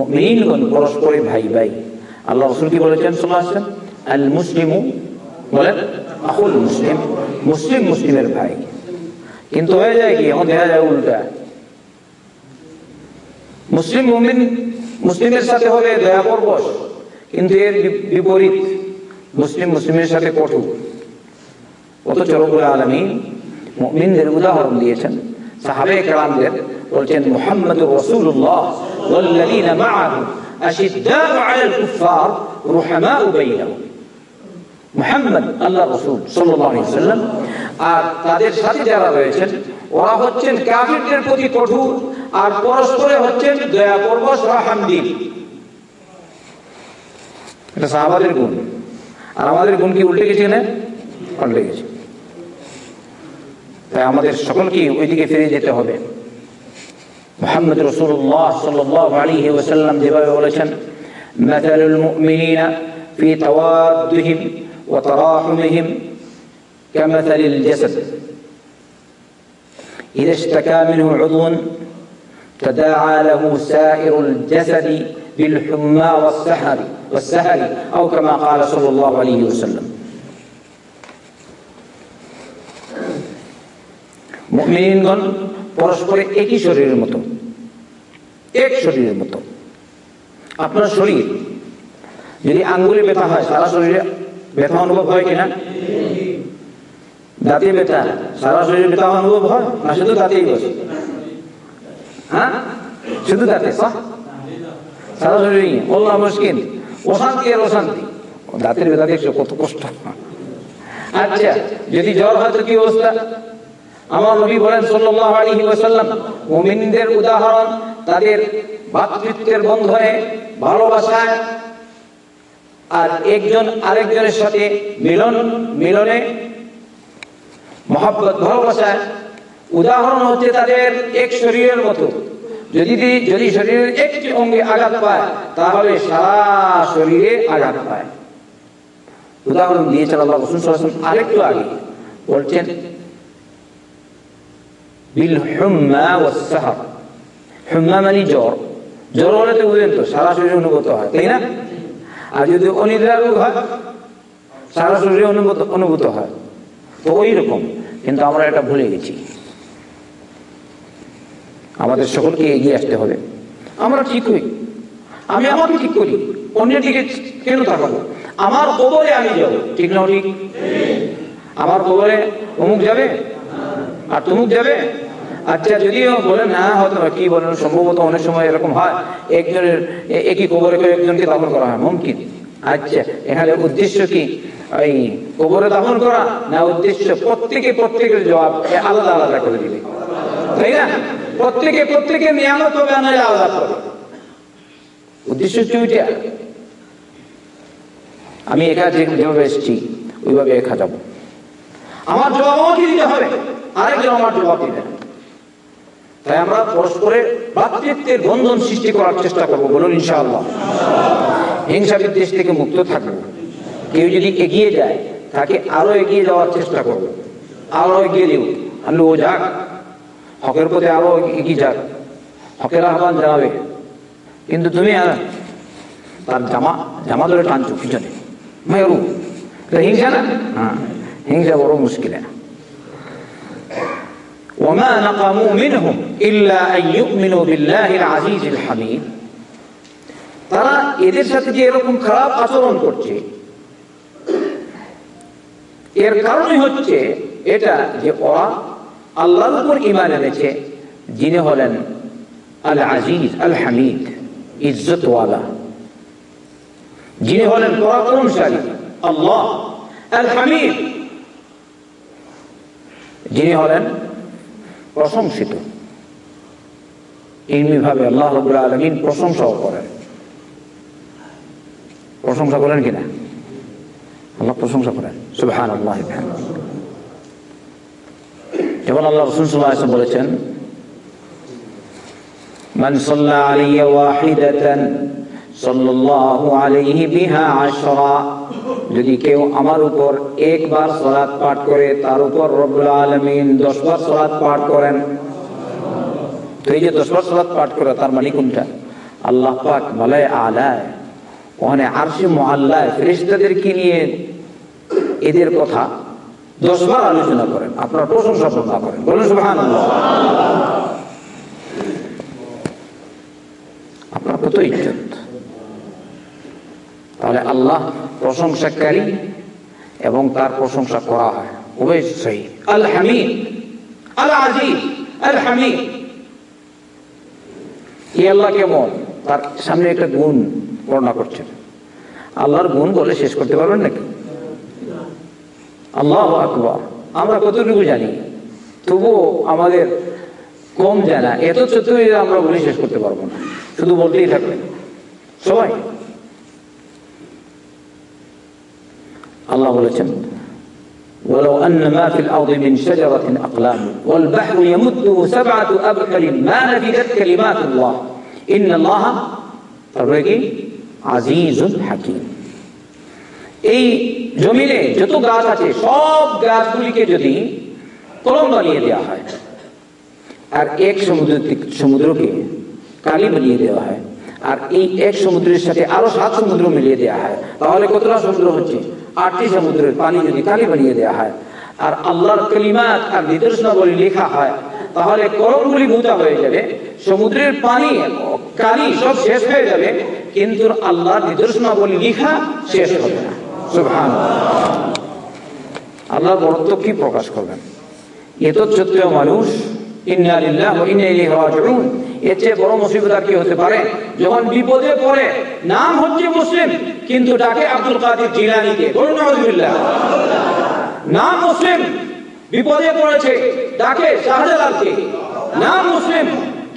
মুমিনগণ পরস্পরের ভাই ভাই। আল্লাহ রাসূল কি বলেছেন সাল্লাল্লাহু আলাইহি ওয়াসাল্লাম? আল মুসলিমু বলেন, আখুল মুসলিম মুসলিম মুসলিমের ভাই। কিন্তু হয়ে যায় কি? এখন দেখা যায় উল্টা। মুসলিম মুমিন, মুসলিমের সাথে হবে দয়া পরবশ, কিন্তু এর বিপরীত, মুসলিম মুসলিমের সাথে কঠোর। অথচ রবুল আলমী মুমিনদের উদাহরণ দিয়েছেন সাহাবে কেরামদের বলছেন মোহাম্মদ রসুল্লাহ والذين معه أشداء على الكفار رحماء بينهم মুহাম্মদ আল্লাহ রসুল সাল্লাল্লাহু আলাইহি সাল্লাম আর তাদের সাথে যারা রয়েছেন ওরা হচ্ছেন কাফিরদের প্রতি কঠোর আর পরস্পরে হচ্ছেন দয়া পরবশ রাহামদিন এটা সাহাবাদের গুণ আর আমাদের গুণ কি উল্টে গেছে না পাল্টে গেছে তাই আমাদের সকলকে ওইদিকে ফিরে যেতে হবে মোহাম্মদ রসুল্লাহ সাল্লাহ আলী ওসাল্লাম যেভাবে বলেছেন مثل المؤمنين في توادهم وتراحمهم كمثل الجسد إذا اشتكى منه عضو تداعى له سائر الجسد بالحمى والسحر والسهر أو كما قال صلى الله عليه وسلم মুমিনগণ পরস্পরে একই শরীরের মতো, এক শরীরের মতো। আপনার শরীর যদি আঙ্গুলে ব্যথা হয়, সারা শরীরে ব্যথা অনুভব হয় কিনা? দাঁতে ব্যথা, সারা শরীরে ব্যথা অনুভব হয়? না, শুধু দাঁতেই বসে। হ্যাঁ? শুধু দাঁতে সারা শরীরে বললাম মুশকিল। অশান্তি আর অশান্তি। দাঁতের ব্যথা দেখছ, কত কষ্ট। আচ্ছা যদি জ্বর হয় তো কি অবস্থা? আমার নবী বলেন সাল্লাল্লাহু আলাইহি ওয়াসাল্লাম, মুমিনদের উদাহরণ তাদের ভাতৃত্বের বন্ধনে, ভালোবাসায়। আর একজন আরেকজনের সাথে মিলন, মিলনে, মহাব্বত, ভালোবাসায়। উদাহরণ হচ্ছে তাদের এক শরীরের মতো। যদি যদি শরীরের একটি অঙ্গে আঘাত পায়, তাহলে সারা শরীরে আঘাত পায়। উদাহরণ দিয়েছেন আল্লাহ রসুল আরেকটু আগে। বলছেন বিল হুম্মা মানে জ্বর। জ্বর হলে তো বুঝেন তো সারা শরীরে অনুভূত হয় তাই না? আর যদি অনিদ্রা রোগ হয় সারা শরীরে অনুভূত অনুভূত হয়। তো ওই রকম কিন্তু আমরা এটা ভুলে গেছি। আমাদের সকলকে এগিয়ে আসতে হবে। আমরা ঠিক হই আমি আমাকে ঠিক করি। অন্যের দিকে কেন তাকাবো? আমার কবরে আমি যাব। ঠিক না ঠিক। আমার কবরে অমুক যাবে? আর তুমুক যাবে আচ্ছা যদিও বলে না, হয়তো কি বলেন সম্ভবত অনেক সময় এরকম হয়, একজনের একই কবরে একজনকে দাফন করা হয়, মুমকিন। আচ্ছা এখানে উদ্দেশ্য কি? ওই কবরে দাফন করা না উদ্দেশ্য প্রত্যেকে প্রত্যেকের জবাব আলাদা আলাদা করে দিবে। তাই না? প্রত্যেকে প্রত্যেকের নিয়ামত হবে আলাদা করে উদ্দেশ্য হচ্ছে ওইটা। আমি একা যেভাবে এসেছি, ওইভাবে একা যাব। আমার জবাব আমাকে দিতে হবে। আরেকজন আমার জবাব দিবে তাই আমরা পরস্পরের ভাতৃত্বের বন্ধন সৃষ্টি করার চেষ্টা করব, বলুন ইনশাআল্লাহ। হিংসা বিদ্বেষ থেকে মুক্ত থাকব। কেউ যদি এগিয়ে যায়, তাকে আরও এগিয়ে যাওয়ার চেষ্টা করব। আরও এগিয়ে দিব আনলে ও যাক, হকের পথে আরও এগিয়ে যাক। হকের আহ্বান জানাবে। কিন্তু তুমি আর তার জামা জামা ধরে টানছো পিছনে। মেরু হিংসা না? হ্যাঁ। হিংসা বড় মুশকিল وما نقموا منهم إلا أن يؤمنوا بالله العزيز الحميد তারা এদের সাথে যে এরকম খারাপ আচরণ করছে এর কারণে হচ্ছে এটা যে ওরা আল্লাহর উপর ইমান এনেছে যিনি হলেন আল আজিজ আল হামিদ ইজ্জতওয়ালা যিনি হলেন পরাক্রমশালী আল্লাহ আল হামিদ যিনি হলেন প্রশংসিত ভাবে আল্লাহ রবুল্লা আলমিন প্রশংসাও করেন প্রশংসা করেন কিনা আল্লাহ প্রশংসা করেন সুবহান আল্লাহ যেমন আল্লাহ রসুল সাল্লাহ বলেছেন من صلى علي واحدة صلى الله عليه بها عشرا যদি কেউ আমার উপর একবার সলাৎ পাঠ করে, তার উপর রব্বুল আলমিন দশবার সলাৎ পাঠ করেন। তো এই যে দশবার সলাৎ পাঠ করে, তার মানে কোনটা? আল্লাহ পাক মালায় আলায়। ওখানে আরশি মহাল্লায় ফেরিস্তাদেরকে নিয়ে এদের কথা দশবার আলোচনা করেন। আপনার প্রশংসা বর্ণনা করেন বলুন, সুবহানাল্লাহ। আপনার কত ইজ্জত তাহলে আল্লাহ প্রশংসাকারী এবং তার প্রশংসা করা হয়। উভয় সেই আল হামিদ আল আজিজ আল হামিদ এই আল্লাহ কেমন? তার সামনে একটা গুণ বর্ণনা করছেন। আল্লাহর গুণ বলে শেষ করতে পারবেন নাকি? আল্লাহ আকবর। আমরা কতটুকু জানি? তবুও আমাদের কম জানা। এত চতুর্থ আমরা বলে শেষ করতে পারব না। শুধু বলতেই থাকবেন। সবাই? আল্লাহ বলেছেন ولو أن ما في الأرض من شجرة أقلام والبحر يمده سبعة أبحر ما نفدت كلمات الله إن الله عزيز حكيم এই জমিনে যত গাছ আছে সব গাছগুলিকে যদি কলম বানিয়ে দেওয়া হয় আর এক সমুদ্র সমুদ্রকে কালি বানিয়ে দেওয়া হয় আর এই এক সমুদ্রের সাথে আরো সাত সমুদ্র মিলিয়ে দেওয়া হয় তাহলে কতটা সমুদ্র হচ্ছে আটটি সমুদ্রের পানি যদি কালি বানিয়ে দেওয়া হয়, আর আল্লাহর কলিমাত আর নিদর্শনাবলী লেখা হয়, তাহলে করমগুলি মোটা হয়ে যাবে, সমুদ্রের পানি কালি সব শেষ হয়ে যাবে, কিন্তু আল্লাহর নিদর্শনাবলী লেখা শেষ হবে না। আল্লাহর বরত্ব কি প্রকাশ করবেন? এত সত্ত্বেও মানুষ, ইন্না লিল্লাহ ওয়া এর চেয়ে বড় মুসিবত হতে পারে? যখন বিপদে পড়ে, নাম হচ্ছে মুসলিম, কিন্তু ডাকে আব্দুল মুসলিম, বিপদে পড়েছে, ডাকে মুসলিম,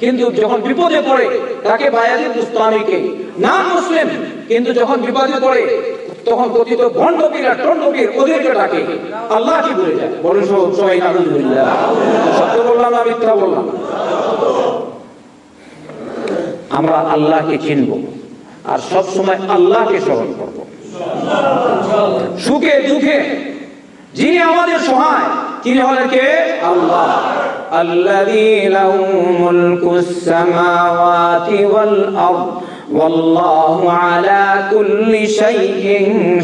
কিন্তু যখন বিপদে পড়ে তাকে বায়াজিদ বুস্তামিকে নাম মুসলিম, কিন্তু যখন বিপদে পড়ে, তখন কথিত ভণ্ডবীর আর টন্ডবীর ওদেরকে ডাকে। আল্লাহ কি বলে যায়? বলুন সবাই নাউজুবিল্লাহ। সত্য বললাম না বললাম? আমরা আল্লাহকে চিনব আর সব সময় আল্লাহকে স্মরণ করব সুখে দুঃখে যিনি আমাদের সহায় তিনি হলেন কে আল্লাহ الذي له ملك السماوات والأرض والله على كل شيء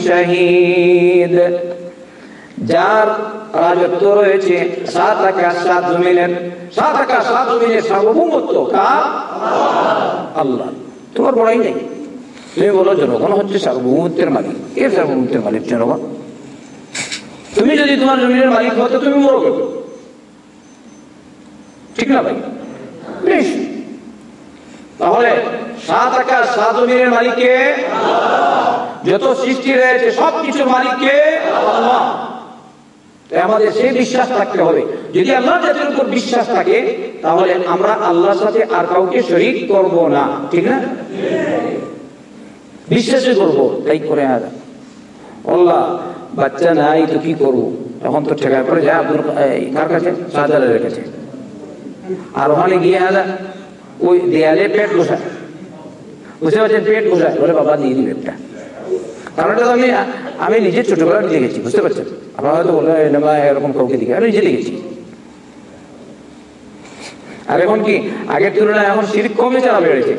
شهيد যার রাজত্ব রয়েছে, সাত আকাশ, সাত জমিনের। সাত আকাশ, সাত জমিনের সার্বভৌমত্ব কার? আল্লাহ। তোমার বড়াই নেই। তুমি বলো, জনগণ হচ্ছে সার্বভৌমত্বের মালিক। কে সার্বভৌমত্বের মালিক, জনগণ? তুমি যদি তোমার জমিনের মালিক হতো তুমি মরো ঠিক না ভাই? বেশ। তাহলে সাত আকাশ, সাত জমিনের মালিককে, যত সৃষ্টি রয়েছে সব কিছুর মালিককে, আল্লাহ। আমাদের সেই বিশ্বাস থাকতে হবে। যদি আল্লাহ জাতির উপর বিশ্বাস থাকে, তাহলে আমরা আল্লাহর সাথে আর কাউকে শরিক করব না। ঠিক না? বিশ্বাসই করব, তাই করে আর। আল্লাহ, বাচ্চা নাই তো কি করব? তখন তো ঠেকায় পড়ে যায় আব্দুল কার কাছে? শাহজালালের কাছে। আর ওখানে গিয়ে আদা ওই দেয়ালে পেট বসায়। বুঝতে পারছেন? পেট বসায়। বলে, বাবা, দিয়ে দিবে একটা কারণটা তো আমি আমি নিজে ছোটবেলা গেছি বুঝতে পারছেন? আপনারা হয়তো বলে এরকম কাউকে দিকে আমি নিজে দেখেছি। আর এখন কি? আগের তুলনায় এখন সিরিক কমে চালা বেড়েছে।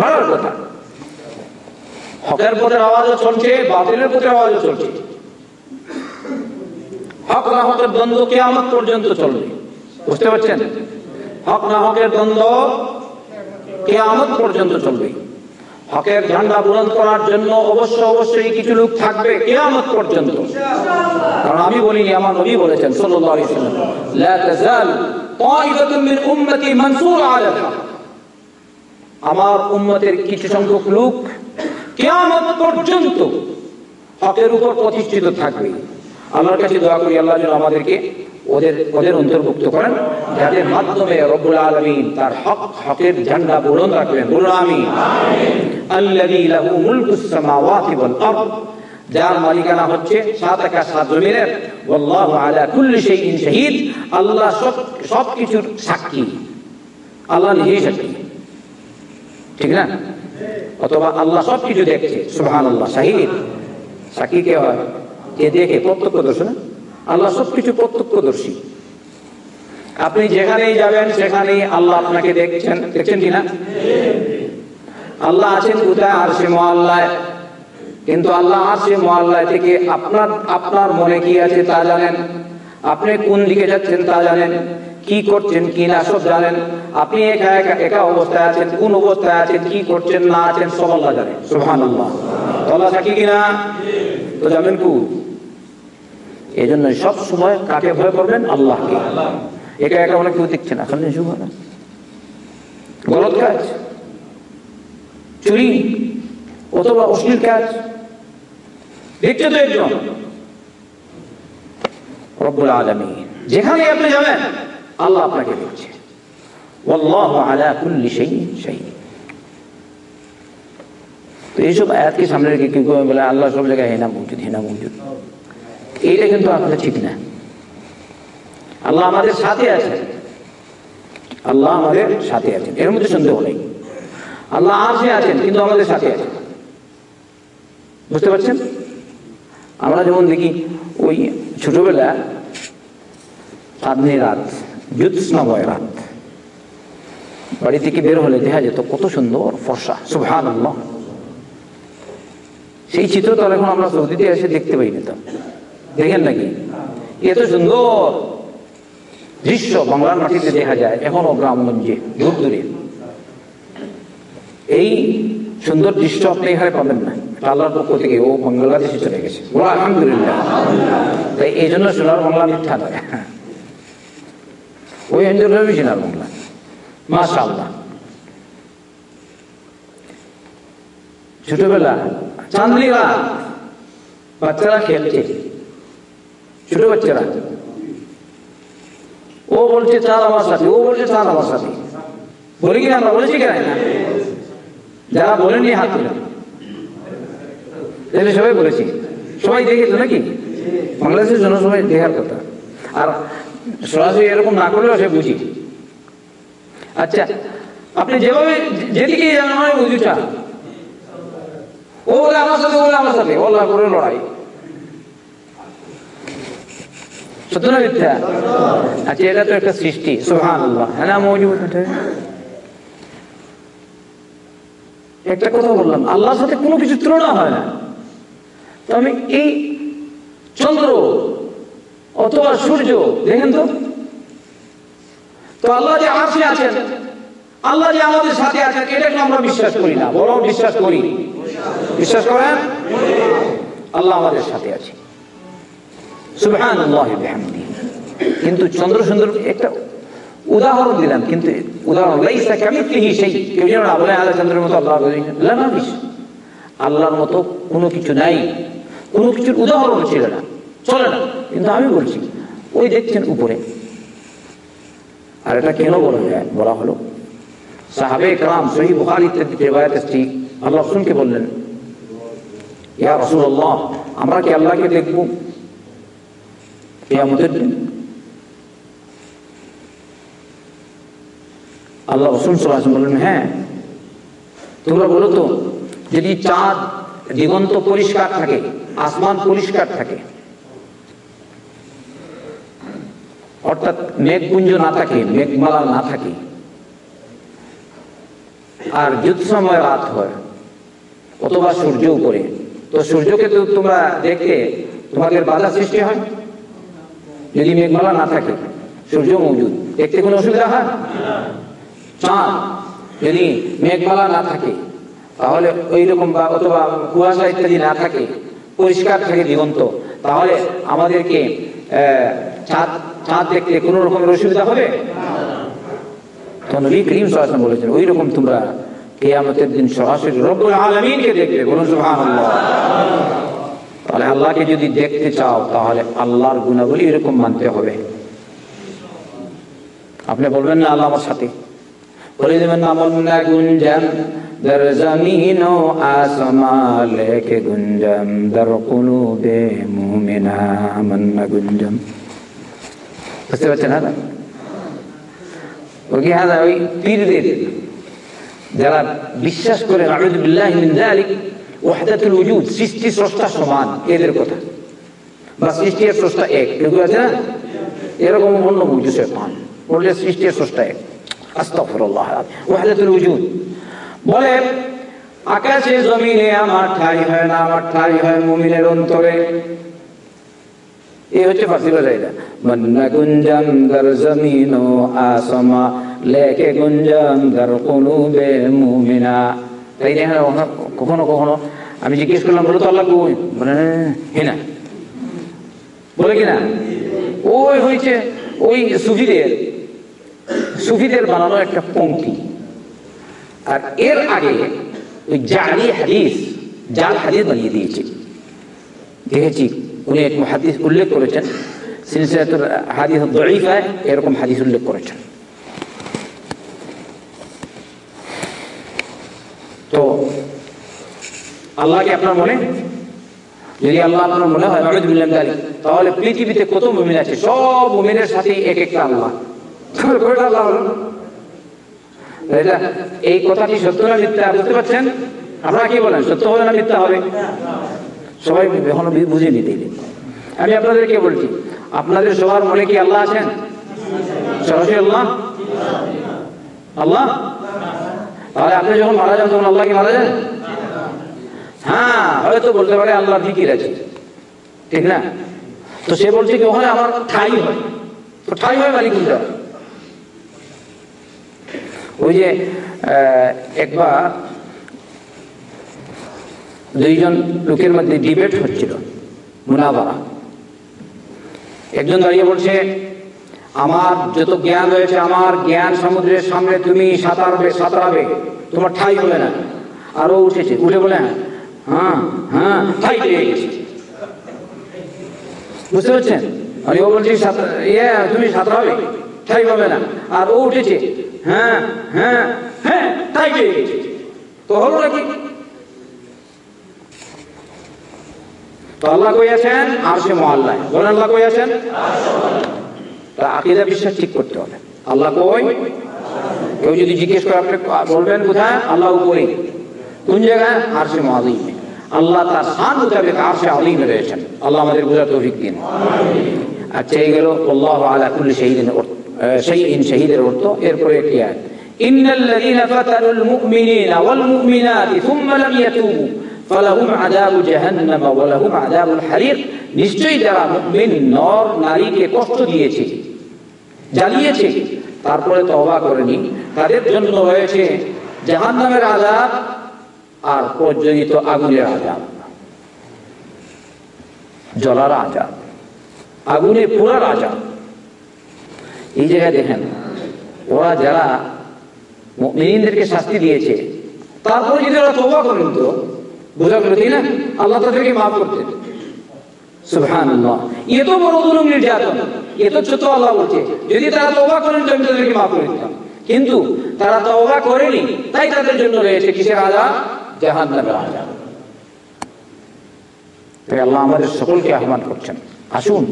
ভালোর কথা। হকের পথের আওয়াজও চলছে, বাতিলের পথের আওয়াজও চলছে। হক না হকের দ্বন্দ্ব কেয়ামত পর্যন্ত চলবে। বুঝতে পারছেন? হক না হকের দ্বন্দ্ব কেয়ামত পর্যন্ত চলবে। হকের ঝান্ডা বুলন্দ করার জন্য অবশ্য অবশ্যই কিছু লোক থাকবে কেয়ামত পর্যন্ত। কারণ আমি বলিনি আমার নবী বলেছেন আমার উম্মতের কিছু সংখ্যক লোক কেয়ামত পর্যন্ত হকের উপর প্রতিষ্ঠিত থাকবে। আল্লাহর কাছে দোয়া করি, আল্লাহ আমাদেরকে ওদের ওদের অন্তর্ভুক্ত করেন যাদের মাধ্যমে রব্বুল আলামিন তার হক, হকের ঝান্ডা বুলন্দ রাখবেন। বলুন আমি যার মালিকানা হচ্ছে সাত আকাশ সাত জমিনের। আল্লাহ সব সব কিছুর সাক্ষী। আল্লাহ নিজেই সাক্ষী। ঠিক না? অথবা আল্লাহ সব কিছু দেখছে। সুবহানাল্লাহ, শাহীদ। সাক্ষী কে হয়? যে দেখে? প্রত্যক্ষদর্শী না? আল্লাহ সবকিছু প্রত্যক্ষদর্শী। আপনি যেখানেই যাবেন, সেখানেই আল্লাহ আপনাকে দেখছেন। দেখছেন কিনা? আল্লাহ আছেন কোথায়? আর সে মহল্লায় কিন্তু আল্লাহ আর সে মহল্লায় থেকে আপনার আপনার মনে কি আছে তা জানেন? আপনি কোন দিকে যাচ্ছেন তা জানেন? কি করছেন, কি না সব জানেন? আপনি একা একা একা অবস্থায় আছেন, কোন অবস্থায় আছেন, কি করছেন, না আছেন, সব আল্লাহ জানেন সুবহানাল্লাহ। আল্লাহ আল্লাহ থাকি কিনা? তো জানেন কু? এই জন্য সব সময় কাকে ভয় করবেন? আল্লাহকে। একা একা অনেক কেউ দেখছেন এখন গলত কাজ, চুরি, অথবা অশ্লীল কাজ। দেখছে তো একজন। রব্বুল আলমী যেখানে আপনি যাবেন, আল্লাহ আপনাকে দেখছে। এইসব আয়াতকে সামনে রেখে কেউ বলে, আল্লাহ সব জায়গায় হেনা মঞ্জুদ হেনা মঞ্জুদ এইটা কিন্তু আসলে ঠিক না। আল্লাহ আমাদের সাথে আছে আল্লাহ আমাদের সাথে আছেন। এর মধ্যে সন্দেহ নেই। আল্লাহ আসে আছেন, কিন্তু আমাদের সাথে আছেন। বুঝতে পারছেন? আমরা যেমন দেখি, ওই ছোটবেলা চাঁদনি রাত, জ্যোৎস্নাময় রাত। বাড়ি থেকে বের হলে দেখা যেত কত সুন্দর ফর্সা সুভান সেই চিত্র তো এখন আমরা সৌদিতে এসে দেখতে পাই নিতাম দেখেন নাকি? এত সুন্দর দৃশ্য বাংলার মাটিতে দেখা যায়, এখনও গ্রামগঞ্জে, দূর দূরে। এই সুন্দর দৃশ্য আপনি এখানে পাবেন না। আল্লাহর পক্ষ থেকে, ও বাংলাদেশে চলে গেছে। আলহামদুলিল্লাহ। তাই এই জন্য সোনার বাংলা মিথ্যা নয়। ওই অঞ্চলের সোনার বাংলা। আল্লাহ ছোটবেলা রাত, বাচ্চারা খেলছে। ছোট বাচ্চারা ও বলছে, চাঁদ আমার সাথে, ও বলছে, চাঁদ আমার সাথে। বলি কি আমরা বলেছি কেন যারা বলেননি হাত তুলে সবাই বলেছি। সবাই দেখেছ নাকি? বাংলাদেশের জন্য সবাই দেখার কথা। আর সরাসরি এরকম না করলেও সে বুঝি। আচ্ছা আপনি যেভাবে, যেদিকে জানেন হয় বুঝুটা ও বলে, আমার সাথে, ও আমার সাথে। ওল্লা করে লড়াই। আচ্ছা এটা তো একটা সৃষ্টি আল্লাহ হ্যাঁ কথা বললাম, আল্লাহর সাথে কোনো কিছু তুলনা হয় না। তো আমি এই চন্দ্র অথবা সূর্য, দেখেন তো। তো আল্লাহ যে আসে আছেন, আল্লাহ যে আমাদের সাথে আছেন, এটাকে আমরা বিশ্বাস করি না। বড় বিশ্বাস করি। বিশ্বাস করেন? আল্লাহ আমাদের সাথে আছে কিন্তু চন্দ্র সুন্দর একটা উদাহরণ দিলাম, কিন্তু উদাহরণ লাইসা চন্দ্রের মতো আল্লাহ না আল্লাহর মতো কোনো কিছু নাই, কোনো কিছুর উদাহরণ ছিল না, চলে না। কিন্তু আমি বলছি, ওই দেখছেন উপরে। আর এটা কেন বলা যায় বলা হলো, সাহাবে কালাম সহি বুখারি এসছি, আল্লাহ রসুলকে বললেন, ইয়া রসুল্লাহ আমরা কি আল্লাহকে দেখব? কেয়ামতের দিন। আল্লাহ রসুল সাল্লাহ বললেন হ্যাঁ তোমরা বলো তো, যদি চাঁদ দিগন্ত পরিষ্কার থাকে, আসমান পরিষ্কার থাকে, অর্থাৎ মেঘপুঞ্জ না থাকে, মেঘমালা না থাকে, আর যুদ্ধসময় রাত হয়, অথবা সূর্য উপরে, তো সূর্যকে তো তোমরা দেখতে তোমাদের বাধা সৃষ্টি হয়? যদি মেঘমালা না থাকে, সূর্য মজুদ। দেখতে কোনো অসুবিধা হয়? চাঁদ যদি মেঘমালা না থাকে, তাহলে ওই রকম বা অথবা কুয়াশা ইত্যাদি না থাকে, পরিষ্কার থাকে দিগন্ত তাহলে আমাদেরকে চাঁদ চাঁদ দেখতে কোনো রকমের অসুবিধা হবে? নবী করিম বলেছেন ওই রকম তোমরা সরাসরি দেখবে। তাহলে আল্লাহকে যদি দেখতে চাও, তাহলে আল্লাহর গুণাবলী এরকম মানতে হবে। আপনি বলবেন না আল্লাহ আমার সাথে। বলে দেবেন না গুঞ্জন در زمین و آسمان لے کے گنجم در قلوب مومن من گنجم বুঝতে পারছেন হ্যাঁ ওকে হ্যাঁ ওই পীরদের, যারা বিশ্বাস করেন আউযু বিল্লাহি মিন যালিক সৃষ্টি স্রষ্টা সমান, এদের কথা। বা সৃষ্টি স্রষ্টা এক এগুলো আছে না? এরকম অন্য বুঝু শেতান বললে সৃষ্টি স্রষ্টা এক। আকাশে, জমিনে আমার ঠাই হয় না, আমার ঠাই হয় মুমিনের অন্তরে। এই হচ্ছে ফার্সি ভাষা এটা মন্না জমিন আসমা, লেকে গুঞ্জাম দর কুলুবে মুমিনা। তাই দেখেন কখনো কখনো আমি জিজ্ঞেস করলাম, বলো তো আল্লাহ কই বলে হেনা বলে কিনা ওই হয়েছে ওই সুফিদের সুফিদের বানানো একটা পঙ্ক্তি। আর এর আগে ওই জালি হাদিস, জাল হাদিস বানিয়ে দিয়েছে। দেখেছি, উনি এক হাদিস উল্লেখ করেছেন, সিলসিলাতুল হাদিস দঈফায় এরকম হাদিস উল্লেখ করেছেন তো আল্লাহকে আপনার মনে? যদি আল্লাহ আপনার মনে হয় তাহলে পৃথিবীতে কত মুমিন আছে? সব মুমিনের সাথে এক একটা আল্লাহ আল্লাহ এই কথাটি সত্য না মিথ্যা, বুঝতে পারছেন? আপনারা কি বলেন, সত্য হবে না মিথ্যা হবে? সবাই এখনও বুঝে নিতে আমি আপনাদেরকে বলছি, আপনাদের সবার মনে কি আল্লাহ আছেন? সরাসরি আল্লাহ? আল্লাহ? তাহলে আপনি যখন মারা যান, তখন আল্লাহ কি মারা যান? হ্যাঁ হয়তো বলতে পারে আল্লাহ ফিকির আছে। ঠিক না? তো সে বলছে কি, ওখানে আমার ঠাই হয়। তো ঠাই হয় মানে ওই যে একবার দুইজন লোকের মধ্যে ডিবেট হচ্ছিল, মুনাবারা। একজন দাঁড়িয়ে বলছে, আমার যত জ্ঞান রয়েছে, আমার জ্ঞান সমুদ্রের সামনে তুমি সাঁতারবে, সাঁতরাবে, তোমার ঠাই হবে না। আরও উঠেছে, উঠে বলে হ্যাঁ হ্যাঁ ঠাই গেছে। বুঝতে পারছেন? ও বলছি ইয়ে তুমি সাঁতরাবে ঠাই পাবে না। আর ও উঠেছে। হ্যাঁ হ্যাঁ হ্যাঁ ঠাই তো হলো নাকি? আল্লাহ কই আছেন? আর সে মহল্লায়। বলেন, আল্লাহ কই আছেন? তা বিশ্বাস ঠিক করতে হবে। আল্লাহ কই? কেউ যদি জিজ্ঞেস করে, আপনি বলবেন কোথায়? আল্লাহ উপরে কোন জায়গায়? আর সে আল্লাহ তার শান মোতাবেক আর সে আলিমে রয়েছেন আল্লাহ আমাদের বোঝার তৌফিক দিন আচ্ছা এই গেল আল্লাহ আলা কুল্লি শহীদিন শহীদিন শহীদের অর্থ এরপরে একটি আয়াত إن الذين فتنوا المؤمنين والمؤمنات ثم لم يتوبوا فلهم عذاب جهنم ولهم عذاب الحريق নিশ্চয়ই যারা মুমিন নর নারীকে কষ্ট দিয়েছে জ্বালিয়েছে তারপরে তওবা করেনি তাদের জন্য রয়েছে জাহান্নামের আযাব আর প্রজ্বলিত আগুনের আযাব জলার আযাব আগুনে পোড়ার আযাব এই জায়গায় দেখেন, ওরা যারা মুমিনদেরকে শাস্তি দিয়েছে, তারপরে যদি ওরা তওবা করেন তো, বোঝা গেল তাই না? আল্লাহ তাদেরকে মাফ করতেন যদি তারা তো আমি করে কিন্তু তারা তওবা করেনি, তাই তাদের জন্য রয়েছে কিসের জাহান্নামের আযাব তাই আল্লাহ আমাদের সকলকে আহ্বান করছেন, আসুন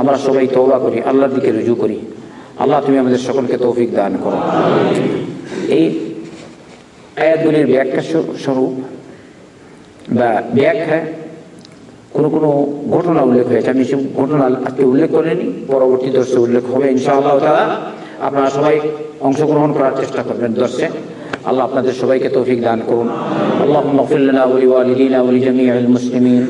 আমরা সবাই তওবা করি, আল্লাহর দিকে রুজু করি। আল্লাহ তুমি আমাদের সকলকে তৌফিক দান করো। এই আয়াতগুলির ব্যাখ্যা স্বরূপ বা ব্যাখ্যা কোনো কোনো ঘটনা উল্লেখ হয়েছে। আমি সব ঘটনা আজকে উল্লেখ করিনি, পরবর্তী দর্শে উল্লেখ হবে ইনশাআল্লাহ তারা আপনারা সবাই অংশগ্রহণ করার চেষ্টা করবেন দর্শে। আল্লাহ আপনাদের সবাইকে তৌফিক দান করুন আল্লাহ নফিল لنا ولوالدينا ولجميع المسلمين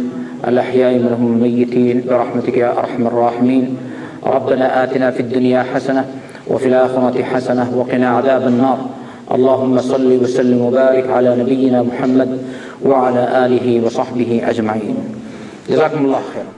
الأحياء منهم الميتين برحمتك يا أرحم الراحمين ربنا آتنا في الدنيا حسنة وفي الآخرة حسنة وقنا عذاب النار اللهم صل وسلم وبارك على نبينا محمد وعلى آله وصحبه أجمعين جزاكم الله خيرا